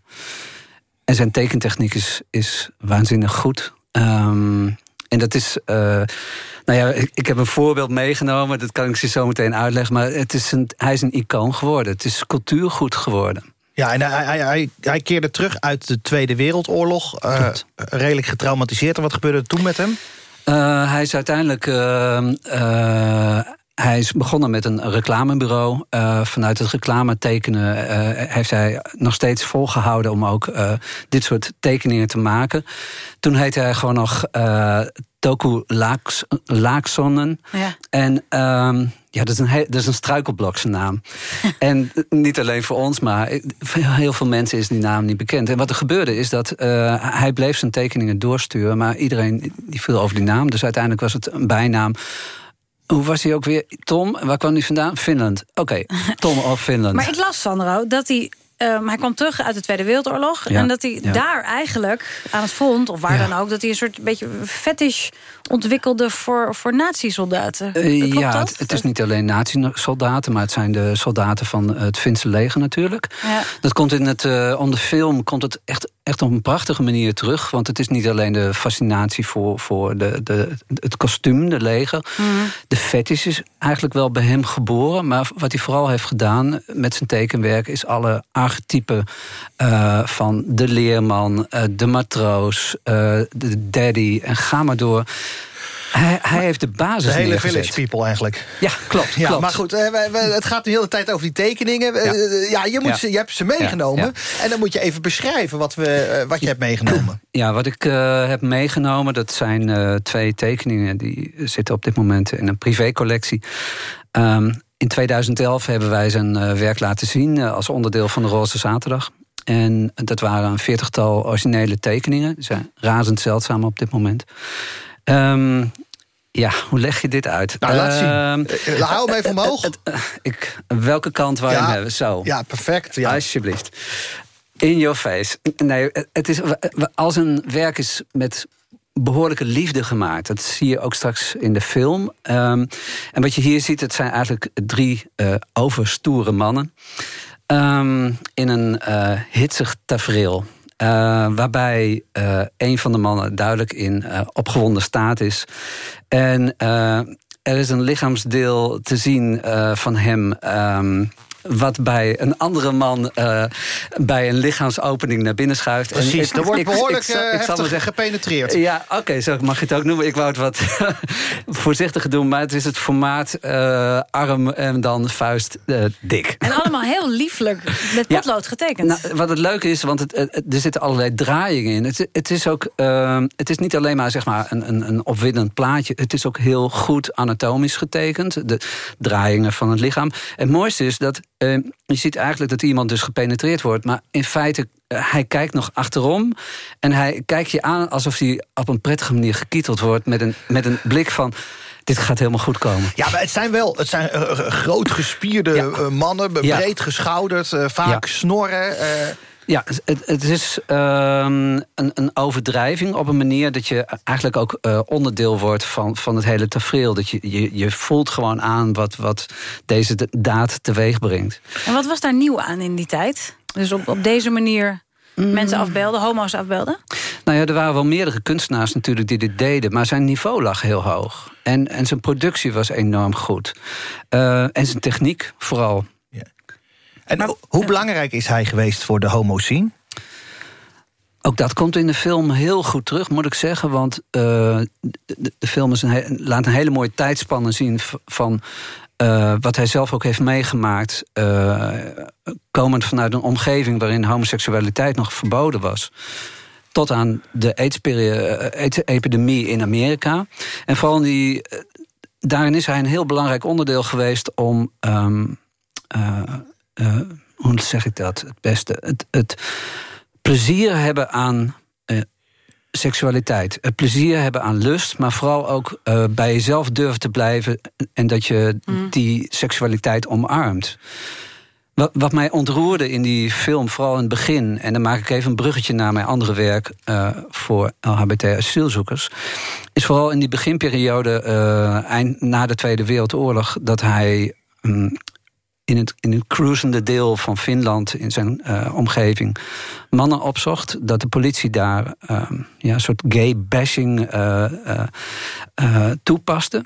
[SPEAKER 41] En zijn tekentechniek is, is waanzinnig goed. Um, en dat is. nou ja, ik, ik, heb een voorbeeld meegenomen, dat kan ik je zo meteen uitleggen. Maar het is een, hij is een icoon geworden. Het is cultuurgoed geworden.
[SPEAKER 3] Ja, en hij, hij, hij, hij, keerde terug uit de Tweede Wereldoorlog. Uh, redelijk getraumatiseerd. En wat gebeurde er toen met hem?
[SPEAKER 41] Uh, hij is uiteindelijk... Uh, hij is begonnen met een reclamebureau. vanuit het reclame tekenen heeft hij nog steeds volgehouden... om ook dit soort tekeningen te maken. Toen heette hij gewoon nog Toku Laaks, Laaksonnen. Ja. En... Um, ja, dat is een, dat is een struikelblok, zijn naam. en niet alleen voor ons, maar heel veel mensen is die naam niet bekend. En wat er gebeurde is dat uh, hij bleef zijn tekeningen doorsturen... maar iedereen die viel over die naam. Dus uiteindelijk was het een bijnaam... Hoe was hij ook weer? Tom, waar kwam hij vandaan? Finland. Oké, okay. Tom of Finland.
[SPEAKER 2] Maar ik las, Sandro, dat hij Um, hij kwam terug uit de Tweede Wereldoorlog. en dat hij daar eigenlijk aan het front, of waar dan ook... dat hij een soort beetje fetish ontwikkelde voor, voor nazi-soldaten.
[SPEAKER 41] Uh, ja, het, het, is niet alleen nazi-soldaten... maar het zijn de soldaten van het Finse leger natuurlijk. Dat komt in het, uh, om de film komt het echt, echt op een prachtige manier terug. Want het is niet alleen de fascinatie voor, voor de, de, het kostuum, de leger. Mhm. De fetish is eigenlijk wel bij hem geboren. Maar wat hij vooral heeft gedaan met zijn tekenwerk... is alle archetypen uh, van de leerman, de matroos, de daddy en ga maar door. Hij, hij heeft de basis
[SPEAKER 3] De hele
[SPEAKER 41] neergezet.
[SPEAKER 3] village people eigenlijk.
[SPEAKER 41] Ja, klopt.
[SPEAKER 3] Ja,
[SPEAKER 41] klopt.
[SPEAKER 3] Maar goed, het gaat de hele tijd over die tekeningen. Ja, ja je, moet. Ze, je hebt ze meegenomen. En dan moet je even beschrijven wat, we, wat je hebt meegenomen.
[SPEAKER 41] Ja, wat ik uh, heb meegenomen, dat zijn uh, twee tekeningen... die zitten op dit moment in een privécollectie. Um, in 2011 hebben wij zijn uh, werk laten zien... als onderdeel van de Roze Zaterdag. En dat waren een veertigtal originele tekeningen. Die zijn razend zeldzaam op dit moment. Um, ja, hoe leg je dit uit?
[SPEAKER 3] Nou, laat zien. Uh, hou hem even omhoog.
[SPEAKER 41] Uh, ik, welke kant wil je
[SPEAKER 3] ja,
[SPEAKER 41] hem hebben? Zo.
[SPEAKER 3] Ja, perfect. Ja.
[SPEAKER 41] Alsjeblieft. In your face. Nee, het is, als een werk is met behoorlijke liefde gemaakt. Dat zie je ook straks in de film. Um, en wat je hier ziet, het zijn eigenlijk drie uh, overstoere mannen. Um, in een hitsig tafereel. Uh, waarbij uh, een van de mannen duidelijk in uh, opgewonden staat is. En er is een lichaamsdeel te zien van hem. Um, wat bij een andere man uh, bij een lichaamsopening naar binnen schuift.
[SPEAKER 3] Precies, er wordt behoorlijk ik, ik, ik, zal zeggen, gepenetreerd.
[SPEAKER 41] Ja, oké, okay, zo mag je het ook noemen. Ik wou het wat voorzichtiger doen, maar het is het formaat uh, arm en dan vuist uh, dik.
[SPEAKER 2] En allemaal heel lieflijk met potlood ja, getekend.
[SPEAKER 41] Nou, wat het leuke is, want het, het, er zitten allerlei draaiingen in. Het, het is ook, het is niet alleen maar, zeg maar een, een, een opwindend plaatje. Het is ook heel goed anatomisch getekend. De draaiingen van het lichaam. Het mooiste is dat uh, je ziet eigenlijk dat iemand dus gepenetreerd wordt. Maar in feite, uh, hij kijkt nog achterom. En hij kijkt je aan alsof hij op een prettige manier gekieteld wordt. Met een, met een blik van dit gaat helemaal goed komen.
[SPEAKER 3] Ja, maar het zijn wel het zijn, uh, groot gespierde ja. mannen, breed ja. geschouderd, vaak ja. snorren.
[SPEAKER 41] Ja, het, het is um, een, een, overdrijving op een manier dat je eigenlijk ook uh, onderdeel wordt van, van het hele tafereel. Dat je, je, je voelt gewoon aan wat, wat deze daad teweeg brengt.
[SPEAKER 2] En wat was daar nieuw aan in die tijd? Dus op, op deze manier mm. mensen afbeelden, homo's afbeelden?
[SPEAKER 41] Nou ja, er waren wel meerdere kunstenaars natuurlijk die dit deden... maar zijn niveau lag heel hoog. En, en zijn productie was enorm goed. Uh, en zijn techniek vooral.
[SPEAKER 3] En maar, hoe belangrijk is hij geweest voor de homo-scene?
[SPEAKER 41] Ook dat komt in de film heel goed terug, moet ik zeggen. Want uh, de, de, film is een laat een hele mooie tijdspanne zien... van uh, wat hij zelf ook heeft meegemaakt... Uh, komend vanuit een omgeving waarin homoseksualiteit nog verboden was tot aan de AIDS-epidemie in Amerika. En vooral die, daarin is hij een heel belangrijk onderdeel geweest... om um, eh, hoe zeg ik dat het beste? Het, het plezier hebben aan eh, seksualiteit. Het plezier hebben aan lust, maar vooral ook eh, bij jezelf durven te blijven... en dat je
[SPEAKER 2] Mm.
[SPEAKER 41] die seksualiteit omarmt. Wat, wat mij ontroerde in die film, vooral in het begin... en dan maak ik even een bruggetje naar mijn andere werk... voor LHBT-asielzoekers... is vooral in die beginperiode, eind na de Tweede Wereldoorlog... dat hij mm, in het, in het cruisende deel van Finland, in zijn eh, omgeving, mannen opzocht. Dat de politie daar ehm, ja, een soort gay-bashing eh, eh, eh, toepaste.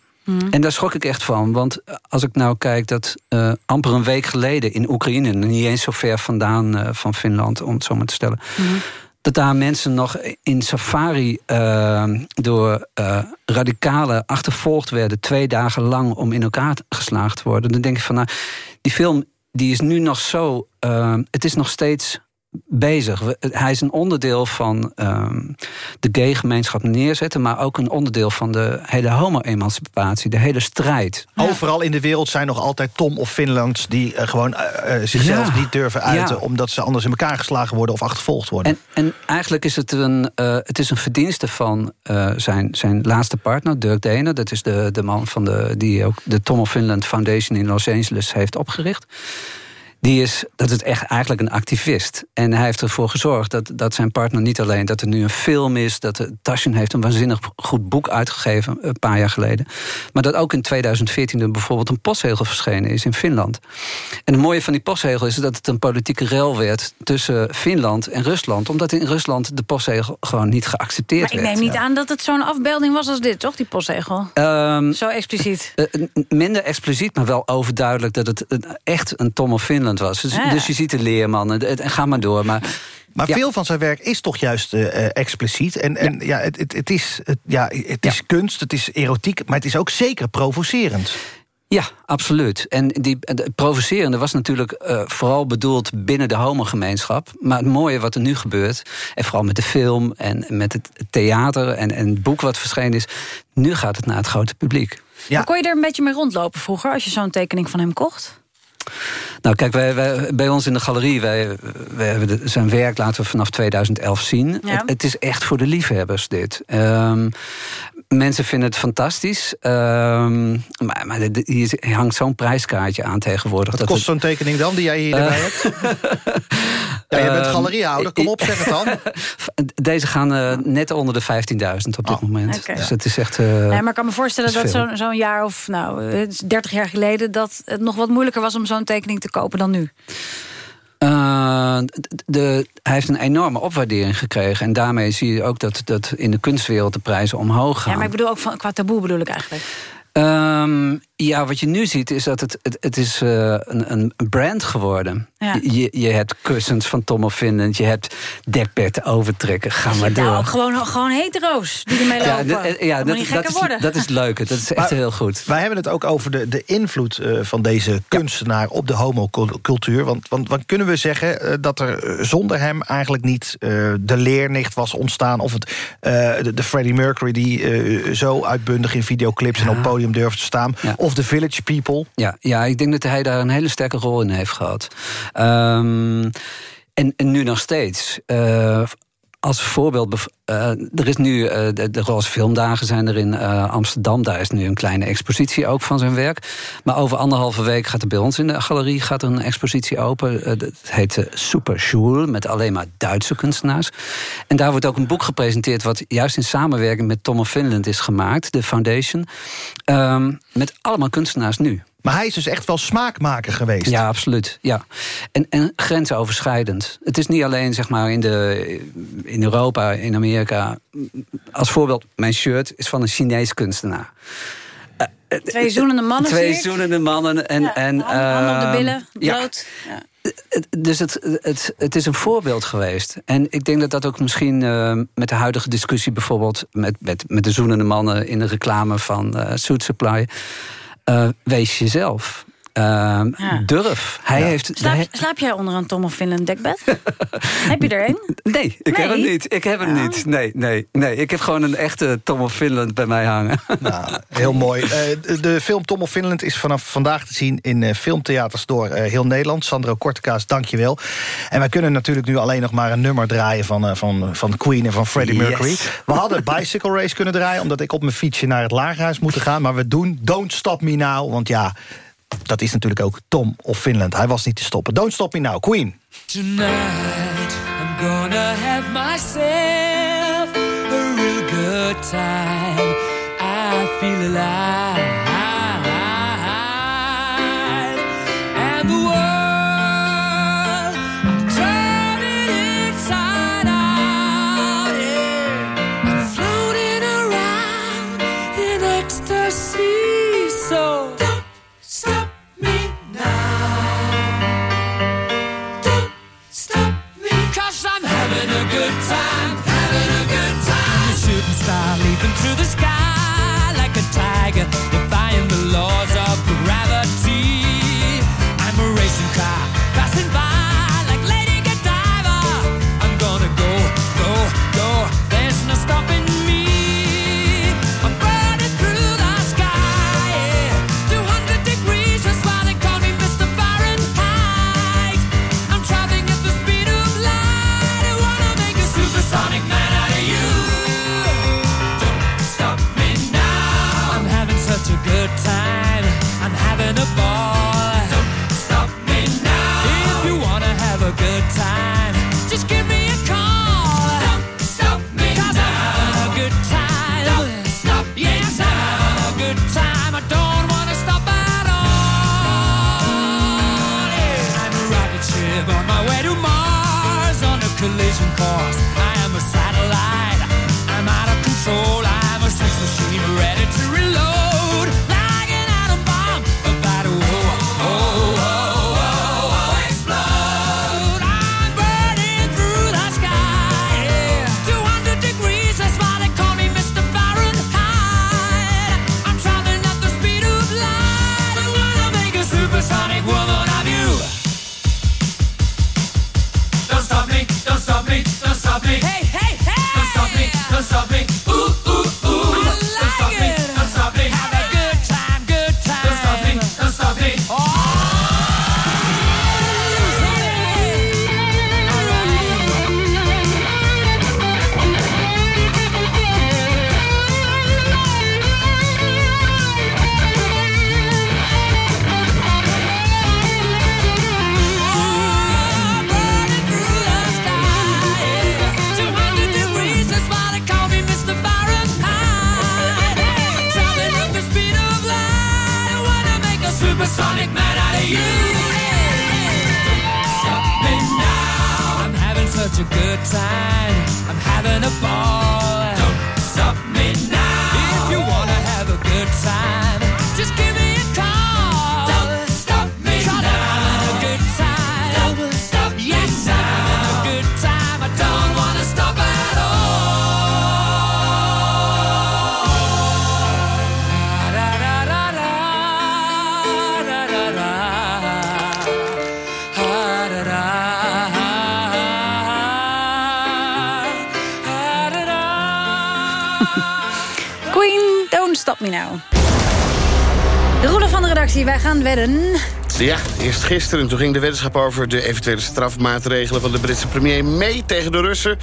[SPEAKER 41] En daar schrok ik echt van. Want als ik nou kijk dat amper een week geleden in Oekraïne, niet eens zo ver vandaan van Finland, om het zo maar te stellen. Dat daar mensen nog in safari eh, door eh, radicalen achtervolgd werden, twee dagen lang om in elkaar geslagen te worden. Dan denk ik van, nou, die film die is nu nog zo. eh, het is nog steeds bezig. Hij is een onderdeel van ehm, de gay-gemeenschap neerzetten, maar ook een onderdeel van de hele homo-emancipatie, de hele strijd.
[SPEAKER 3] Overal in de wereld zijn nog altijd Tom of Finlands... die eh, gewoon eh, eh, zichzelf
[SPEAKER 41] Ja.
[SPEAKER 3] niet durven uiten...
[SPEAKER 41] Ja.
[SPEAKER 3] omdat ze anders in elkaar geslagen worden of achtervolgd worden.
[SPEAKER 41] En, en eigenlijk is het een, het is een verdienste van zijn, zijn laatste partner, Dirk Dehner. Dat is de, de man van de, die ook de Tom of Finland Foundation in Los Angeles heeft opgericht. Die is, dat is echt eigenlijk een activist. En hij heeft ervoor gezorgd dat, dat zijn partner niet alleen... dat er nu een film is, dat de Taschen heeft een waanzinnig goed boek uitgegeven... een paar jaar geleden. Maar dat ook in 2014 er bijvoorbeeld een postzegel verschenen is in Finland. En het mooie van die postzegel is dat het een politieke rel werd... tussen Finland en Rusland. Omdat in Rusland de postzegel gewoon niet geaccepteerd
[SPEAKER 2] Maar ik
[SPEAKER 41] werd.
[SPEAKER 2] neem niet aan dat het zo'n afbeelding was als dit, toch? Die postzegel.
[SPEAKER 41] Ehm,
[SPEAKER 2] Zo expliciet.
[SPEAKER 41] eh, minder expliciet, maar wel overduidelijk dat het echt een Tom of Finland was. Dus,
[SPEAKER 2] Ja.
[SPEAKER 41] dus je ziet de leerman, en, en ga maar door. Maar,
[SPEAKER 3] Maar
[SPEAKER 41] ja.
[SPEAKER 3] veel van zijn werk is toch juist eh, eh, expliciet. En, en ja. het, het, het is, het, ja, het is kunst, het is erotiek... maar het is ook zeker provocerend.
[SPEAKER 41] Ja, absoluut. En die het provocerende was natuurlijk eh, vooral bedoeld binnen de homogemeenschap. Maar het mooie wat er nu gebeurt, en vooral met de film en met het theater en, en het boek wat verschenen is, nu gaat het naar het grote publiek.
[SPEAKER 2] Maar kon je er een beetje mee rondlopen vroeger... als je zo'n tekening van hem kocht?
[SPEAKER 41] Nou, kijk, wij, wij- bij ons in de galerie, wij, wij hebben de- zijn werk laten we vanaf 2011 zien.
[SPEAKER 2] Ja.
[SPEAKER 41] Het, het is echt voor de liefhebbers, dit. Ehm, mensen vinden het fantastisch. ehm, maar maar de- de- hier hangt zo'n prijskaartje aan tegenwoordig.
[SPEAKER 3] Wat
[SPEAKER 41] dat
[SPEAKER 3] kost zo'n tekening dan, die jij hier erbij
[SPEAKER 41] Eh,
[SPEAKER 3] hebt? Ja, jij bent
[SPEAKER 41] Ehm,
[SPEAKER 3] galeriehouder, kom op, zeg het dan.
[SPEAKER 41] Deze gaan eh, net onder de 15.000 op dit moment.
[SPEAKER 2] Oké.
[SPEAKER 41] Dus het is echt... eh,
[SPEAKER 2] nee, maar ik kan me voorstellen
[SPEAKER 41] dat
[SPEAKER 2] zo'n zo'n jaar of nou, het is 30 jaar geleden... dat het nog wat moeilijker was om zo'n tekening te kopen dan nu.
[SPEAKER 41] Eh, de, hij heeft een enorme opwaardering gekregen. En daarmee zie je ook dat, dat in de kunstwereld de prijzen omhoog gaan.
[SPEAKER 2] Ja, maar ik bedoel ook van, qua taboe bedoel ik eigenlijk.
[SPEAKER 41] Ehm, ja, wat je nu ziet is dat het, het, het is eh, een, een brand geworden.
[SPEAKER 2] Ja.
[SPEAKER 41] Je, je hebt kussens van Tom of Finland, je hebt dekbed overtrekken. Ga maar door.
[SPEAKER 2] Nou, ook gewoon, gewoon hetero's die ermee
[SPEAKER 41] ja,
[SPEAKER 2] lopen.
[SPEAKER 41] eh, ja,
[SPEAKER 2] dat,
[SPEAKER 41] dat, is,
[SPEAKER 2] worden.
[SPEAKER 41] dat is leuk. Dat is echt
[SPEAKER 3] Maar-
[SPEAKER 41] heel goed.
[SPEAKER 3] Wij hebben het ook over de, de invloed eh, van deze kunstenaar op de homocultuur. Want, want, want kunnen we zeggen dat er zonder hem eigenlijk niet eh, de leernicht was ontstaan... of het, eh, de, de Freddie Mercury die eh, zo uitbundig in videoclips en op het podium durfde te staan... of de Village People.
[SPEAKER 41] Ja, ja, ik denk dat hij daar een hele sterke rol in heeft gehad. Ehm, en, en nu nog steeds. Eh, als voorbeeld, eh, er is nu eh, de, de Filmdagen zijn er in eh, Amsterdam. Daar is nu een kleine expositie ook van zijn werk. Maar over anderhalve week gaat er bij ons in de galerie gaat er een expositie open. Dat heet Super Schul, met alleen maar Duitse kunstenaars. En daar wordt ook een boek gepresenteerd... wat juist in samenwerking met Tom of Finland is gemaakt, de Foundation. Ehm, met allemaal kunstenaars nu.
[SPEAKER 3] Maar hij is dus echt wel smaakmaker geweest.
[SPEAKER 41] Ja, absoluut. Ja. En, en grensoverschrijdend. Het is niet alleen zeg maar, in, de, in Europa, in Amerika. Als voorbeeld, mijn shirt is van een Chinees kunstenaar.
[SPEAKER 2] Twee zoenende mannen,
[SPEAKER 41] Twee
[SPEAKER 2] zie ik.
[SPEAKER 41] zoenende mannen. En, en,
[SPEAKER 2] Handen op de
[SPEAKER 41] ehm,
[SPEAKER 2] billen,
[SPEAKER 41] ja.
[SPEAKER 2] bloot. Ja.
[SPEAKER 41] Het- Dus het, het, het is een voorbeeld geweest. En ik denk dat dat ook misschien eh, met de huidige discussie... bijvoorbeeld met, met, met de zoenende mannen in de reclame van eh Suit Supply... eh, wees jezelf. Ehm, Durf. Hij heeft...
[SPEAKER 2] Slaap, slaap jij onder een Tom of Finland dekbed? heb je er een?
[SPEAKER 41] Nee, ik heb hem niet. Ik heb hem
[SPEAKER 2] Ja.
[SPEAKER 41] niet. Nee, nee, nee. Ik heb gewoon een echte Tom of Finland bij mij hangen.
[SPEAKER 3] Nou, heel mooi. Eh, de, film Tom of Finland is vanaf vandaag te zien... in eh, filmtheaters door eh, heel Nederland. Sandro Kortekaas, dank je wel. En wij kunnen natuurlijk nu alleen nog maar een nummer draaien... van, eh, van, van Queen en van Freddie
[SPEAKER 41] Yes.
[SPEAKER 3] Mercury. We hadden Bicycle Race kunnen draaien... omdat ik op mijn fietsje naar het lagerhuis moet gaan. Maar we doen Don't Stop Me Now. Want ja, dat is natuurlijk ook Tom of Finland. Hij was niet te stoppen. Don't Stop Me Now, Queen.
[SPEAKER 42] Tonight I'm gonna have myself a real good time. I feel alive. Star leaping through the sky like a tiger,
[SPEAKER 2] De roelen van de redactie, wij gaan wedden.
[SPEAKER 43] Ja, eerst gisteren. Toen ging de weddenschap over de eventuele strafmaatregelen... van de Britse premier May tegen de Russen.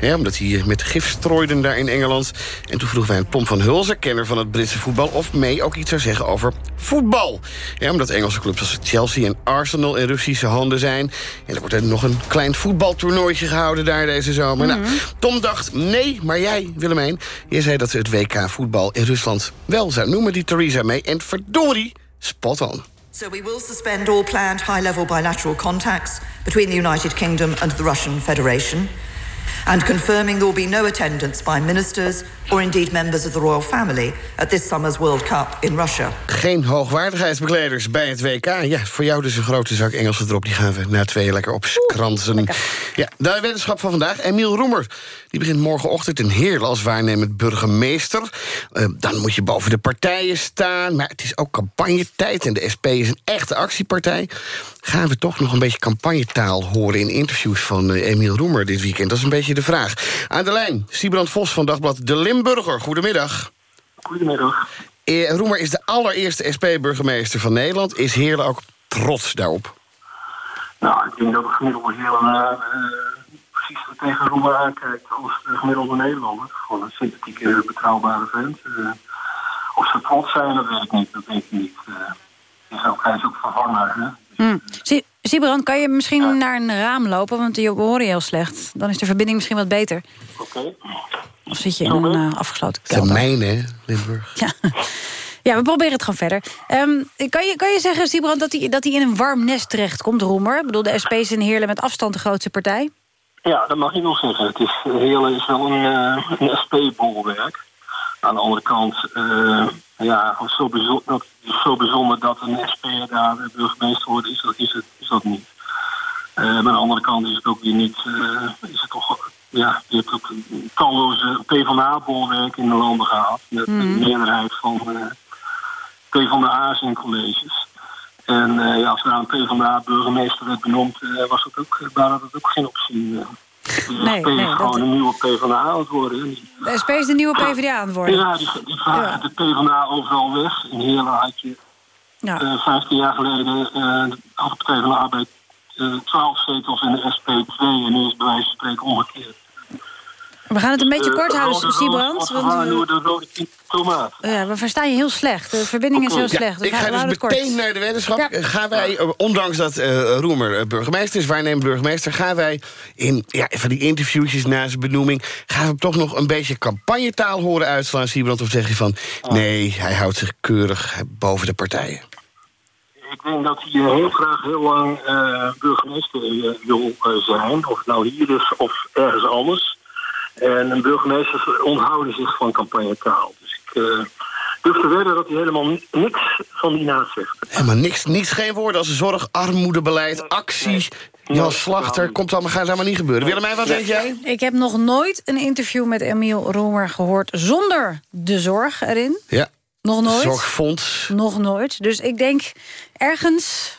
[SPEAKER 43] ja, omdat hij eh, met gif strooiden daar in Engeland. En toen vroegen wij aan Pom van Hulzen, kenner van het Britse voetbal... of May ook iets zou zeggen over voetbal. Ja, omdat Engelse clubs als Chelsea en Arsenal in Russische handen zijn. En er wordt er nog een klein voetbaltoernooitje gehouden daar deze zomer. Nou, Tom dacht nee, maar jij, Willemijn... jij zei dat ze het WK voetbal in Rusland wel zou noemen, die Theresa May. En verdorie, spot on.
[SPEAKER 44] So we will suspend all planned high level bilateral contacts between the United Kingdom and the Russian Federation.
[SPEAKER 45] And confirming there will be no attendance by ministers or indeed members of the royal family at this summer's World Cup in Russia.
[SPEAKER 43] Geen hoogwaardigheidsbekleders bij het WK. Ja, voor jou dus een grote zak Engelse drop. Die gaan we na twee lekker opskransen. Ja, de wetenschap van vandaag. Emiel Roemer. Die begint morgenochtend in Heerlen als waarnemend burgemeester. Uh, dan moet je boven de partijen staan. Maar het is ook campagnetijd en de SP is een echte actiepartij. Gaan we toch nog een beetje campagnetaal horen... in interviews van uh, Emiel Roemer dit weekend? Dat is een beetje de vraag. Aan de lijn, Siebrand Vos van Dagblad De Limburger. Goedemiddag.
[SPEAKER 44] Goedemiddag.
[SPEAKER 43] Eh, Roemer is de allereerste SP-burgemeester van Nederland. Is Heerlen ook trots daarop?
[SPEAKER 44] Nou, ik denk dat het gemiddelde Heerlen... Uh, precies tegen Roemer aankijkt als de gemiddelde Nederlander. Gewoon een sympathieke, betrouwbare vent. Uh, of ze trots zijn, dat weet ik niet. Dat denk ik niet. is ook, hij is ook vervanger, hè?
[SPEAKER 2] Hmm. Kan je misschien naar een raam lopen? Want je horen heel slecht. Dan is de verbinding misschien wat beter.
[SPEAKER 44] Oké.
[SPEAKER 2] Of zit je in een uh, afgesloten kelder?
[SPEAKER 43] De mijne, Limburg.
[SPEAKER 2] Ja. ja, we proberen het gewoon verder. Um, kan, je, kan je zeggen, Siebrand, dat hij dat in een warm nest terechtkomt, Roemer? Ik bedoel, de SP is in Heerlen met afstand de grootste partij.
[SPEAKER 44] Ja, dat mag ik wel zeggen. Het is, Heerlen is wel een, uh, een SP-bolwerk. Aan de andere kant, uh, ja, zo bijzonder, dat, zo bijzonder dat een SP daar burgemeester wordt, is dat, is het, is dat niet. Uh, maar aan de andere kant is het ook weer niet, uh, is het toch, ja, je hebt ook een talloze PvdA-bolwerk in de landen gehad. Met mm. een meerderheid van uh, PvdA's in colleges. En ja, als daar een PvdA-burgemeester werd benoemd, was dat ook, waren dat ook geen optie. De
[SPEAKER 2] nee,
[SPEAKER 44] SP
[SPEAKER 2] nee,
[SPEAKER 44] is gewoon
[SPEAKER 2] dat...
[SPEAKER 44] een nieuwe PvdA aan het worden.
[SPEAKER 2] De SP is de nieuwe PvdA aan het worden?
[SPEAKER 44] Ja, die, die ja. de PvdA overal weg. In Heerlen had je
[SPEAKER 2] ja.
[SPEAKER 44] uh, 15 jaar geleden uh, had de de Arbeid uh, 12 zetels in de SP 2 en nu is bij wijze van spreken omgekeerd.
[SPEAKER 2] We gaan het een beetje kort houden, Siebrand. want
[SPEAKER 44] tomaat.
[SPEAKER 2] Ja, we verstaan je heel slecht. De verbinding is heel slecht. Dus
[SPEAKER 43] ik
[SPEAKER 2] we
[SPEAKER 43] ga dus
[SPEAKER 2] kort.
[SPEAKER 43] meteen naar de wetenschap.
[SPEAKER 2] Ja.
[SPEAKER 43] Gaan wij, eh, ondanks dat eh, Roemer eh, burgemeester is, waarnemend burgemeester... gaan wij in ja, van die interviewtjes na zijn benoeming... gaan we hem toch nog een beetje campagnetaal horen uitslaan, Siebrand? Of zeg je van, nee, hij houdt zich keurig boven de partijen?
[SPEAKER 44] Ik denk dat hij heel graag heel lang eh, burgemeester wil zijn. Of nou hier is of ergens anders. En een burgemeester onthouden zich van campagnetaal. Dus ik eh, durf te wedden dat hij helemaal ni- niks van die naast zegt.
[SPEAKER 43] Helemaal niks, niets, geen woorden als zorg, armoedebeleid, actie... Jan Slachter, komt allemaal, gaat allemaal niet gebeuren. Willemijn, wat denk jij?
[SPEAKER 2] Ik heb nog nooit een interview met Emiel Roemer gehoord... zonder de zorg erin.
[SPEAKER 43] Ja.
[SPEAKER 2] Nog nooit.
[SPEAKER 43] Zorgfonds.
[SPEAKER 2] Nog nooit. Dus ik denk, ergens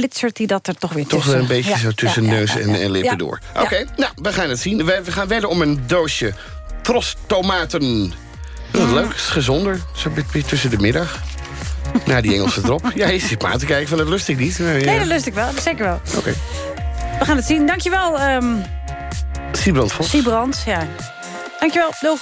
[SPEAKER 2] flitsert hij dat er toch weer
[SPEAKER 43] Toch
[SPEAKER 2] tussen.
[SPEAKER 43] wel een beetje
[SPEAKER 2] Ja,
[SPEAKER 43] zo tussen
[SPEAKER 2] ja,
[SPEAKER 43] neus en, en lippen door. Oké, nou, we gaan het zien. We, we gaan wedden om een doosje trostomaten. Dat is leuk, is gezonder. Zo tussen de middag. Na die Engelse drop. Ja, je zit maar te kijken van dat lust ik niet. Maar.
[SPEAKER 2] Nee, dat lust ik wel. Zeker wel.
[SPEAKER 43] Oké.
[SPEAKER 2] We gaan het zien. Dankjewel, ehm
[SPEAKER 43] Siebrand Vos.
[SPEAKER 2] Siebrand. Ja. Dankjewel. Doeg.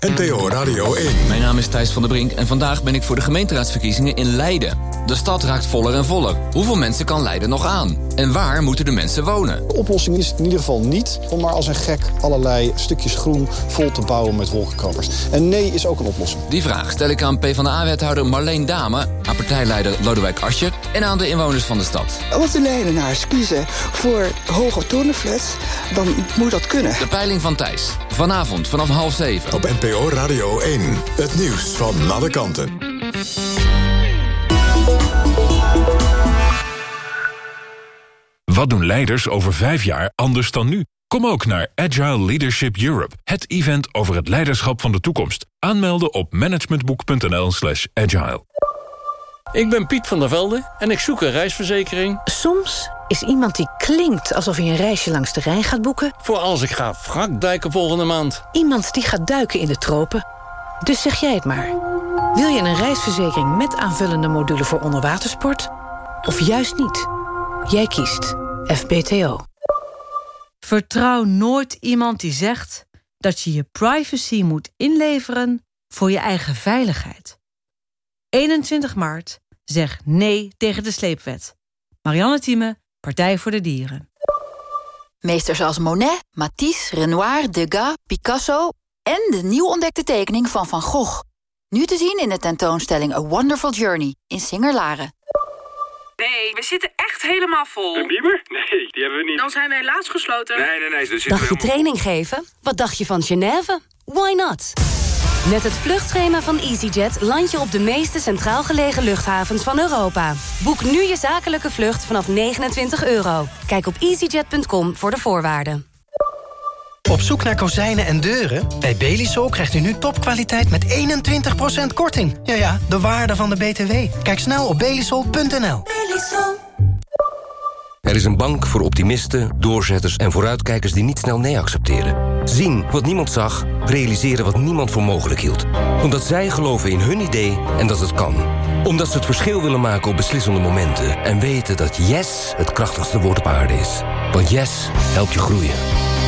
[SPEAKER 1] NPO Radio 1.
[SPEAKER 39] Mijn naam is Thijs van der Brink en vandaag ben ik voor de gemeenteraadsverkiezingen in Leiden. De stad raakt voller en voller. Hoeveel mensen kan Leiden nog aan? En waar moeten de mensen wonen?
[SPEAKER 46] De oplossing is in ieder geval niet om maar als een gek allerlei stukjes groen vol te bouwen met wolkenkrabbers. En nee is ook een oplossing.
[SPEAKER 39] Die vraag stel ik aan PvdA-wethouder Marleen Dame, aan partijleider Lodewijk Asje en aan de inwoners van de stad.
[SPEAKER 47] Als de Leidenaars kiezen voor hoge torenflats, dan moet dat kunnen.
[SPEAKER 39] De peiling van Thijs. Vanavond vanaf half zeven.
[SPEAKER 1] Op NPO Radio 1. Het nieuws van alle kanten.
[SPEAKER 48] Wat doen leiders over vijf jaar anders dan nu? Kom ook naar Agile Leadership Europe, het event over het leiderschap van de toekomst. Aanmelden op managementboek.nl slash agile.
[SPEAKER 49] Ik ben Piet van der Velde en ik zoek een reisverzekering.
[SPEAKER 27] Soms is iemand die klinkt alsof hij een reisje langs de Rijn gaat boeken...
[SPEAKER 49] Voor als ik ga wrakduiken volgende maand.
[SPEAKER 27] iemand die gaat duiken in de tropen. Dus zeg jij het maar. Wil je een reisverzekering met aanvullende module voor onderwatersport? Of juist niet? Jij kiest FBTO.
[SPEAKER 50] Vertrouw nooit iemand die zegt dat je je privacy moet inleveren voor je eigen veiligheid. 21 maart zeg nee tegen de sleepwet. Marianne Thieme,
[SPEAKER 27] Partij voor de Dieren.
[SPEAKER 16] Meesters als Monet, Matisse, Renoir, Degas, Picasso... en de nieuw ontdekte tekening van Van Gogh. Nu te zien in de tentoonstelling A Wonderful Journey in Singer-Laren.
[SPEAKER 18] Nee, we zitten echt helemaal vol.
[SPEAKER 1] Een bieber? Nee, die hebben we niet.
[SPEAKER 18] Dan zijn we helaas gesloten.
[SPEAKER 1] Nee, nee, nee. Dus
[SPEAKER 20] Dacht je training geven? Wat dacht je van Genève? Why not? Met het vluchtschema van EasyJet land je op de meeste centraal gelegen luchthavens van Europa. Boek nu je zakelijke vlucht vanaf 29 euro. Kijk op easyjet.com voor de voorwaarden.
[SPEAKER 51] Op zoek naar kozijnen en deuren? Bij Belisol krijgt u nu topkwaliteit met 21% korting. Ja ja, de waarde van de BTW. Kijk snel op belisol.nl.
[SPEAKER 52] Er is een bank voor optimisten, doorzetters en vooruitkijkers die niet snel nee accepteren. Zien wat niemand zag, realiseren wat niemand voor mogelijk hield. Omdat zij geloven in hun idee en dat het kan. Omdat ze het verschil willen maken op beslissende momenten. En weten dat yes het krachtigste woord op aarde is. Want yes helpt je groeien.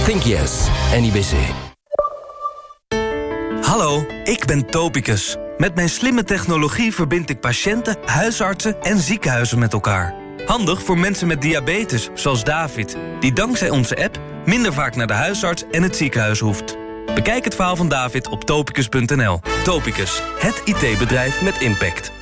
[SPEAKER 52] Think yes, NIBC.
[SPEAKER 14] Hallo, ik ben Topicus. Met mijn slimme technologie verbind ik patiënten, huisartsen en ziekenhuizen met elkaar. Handig voor mensen met diabetes, zoals David... die dankzij onze app minder vaak naar de huisarts en het ziekenhuis hoeft. Bekijk het verhaal van David op topicus.nl. Topicus, het IT-bedrijf met impact.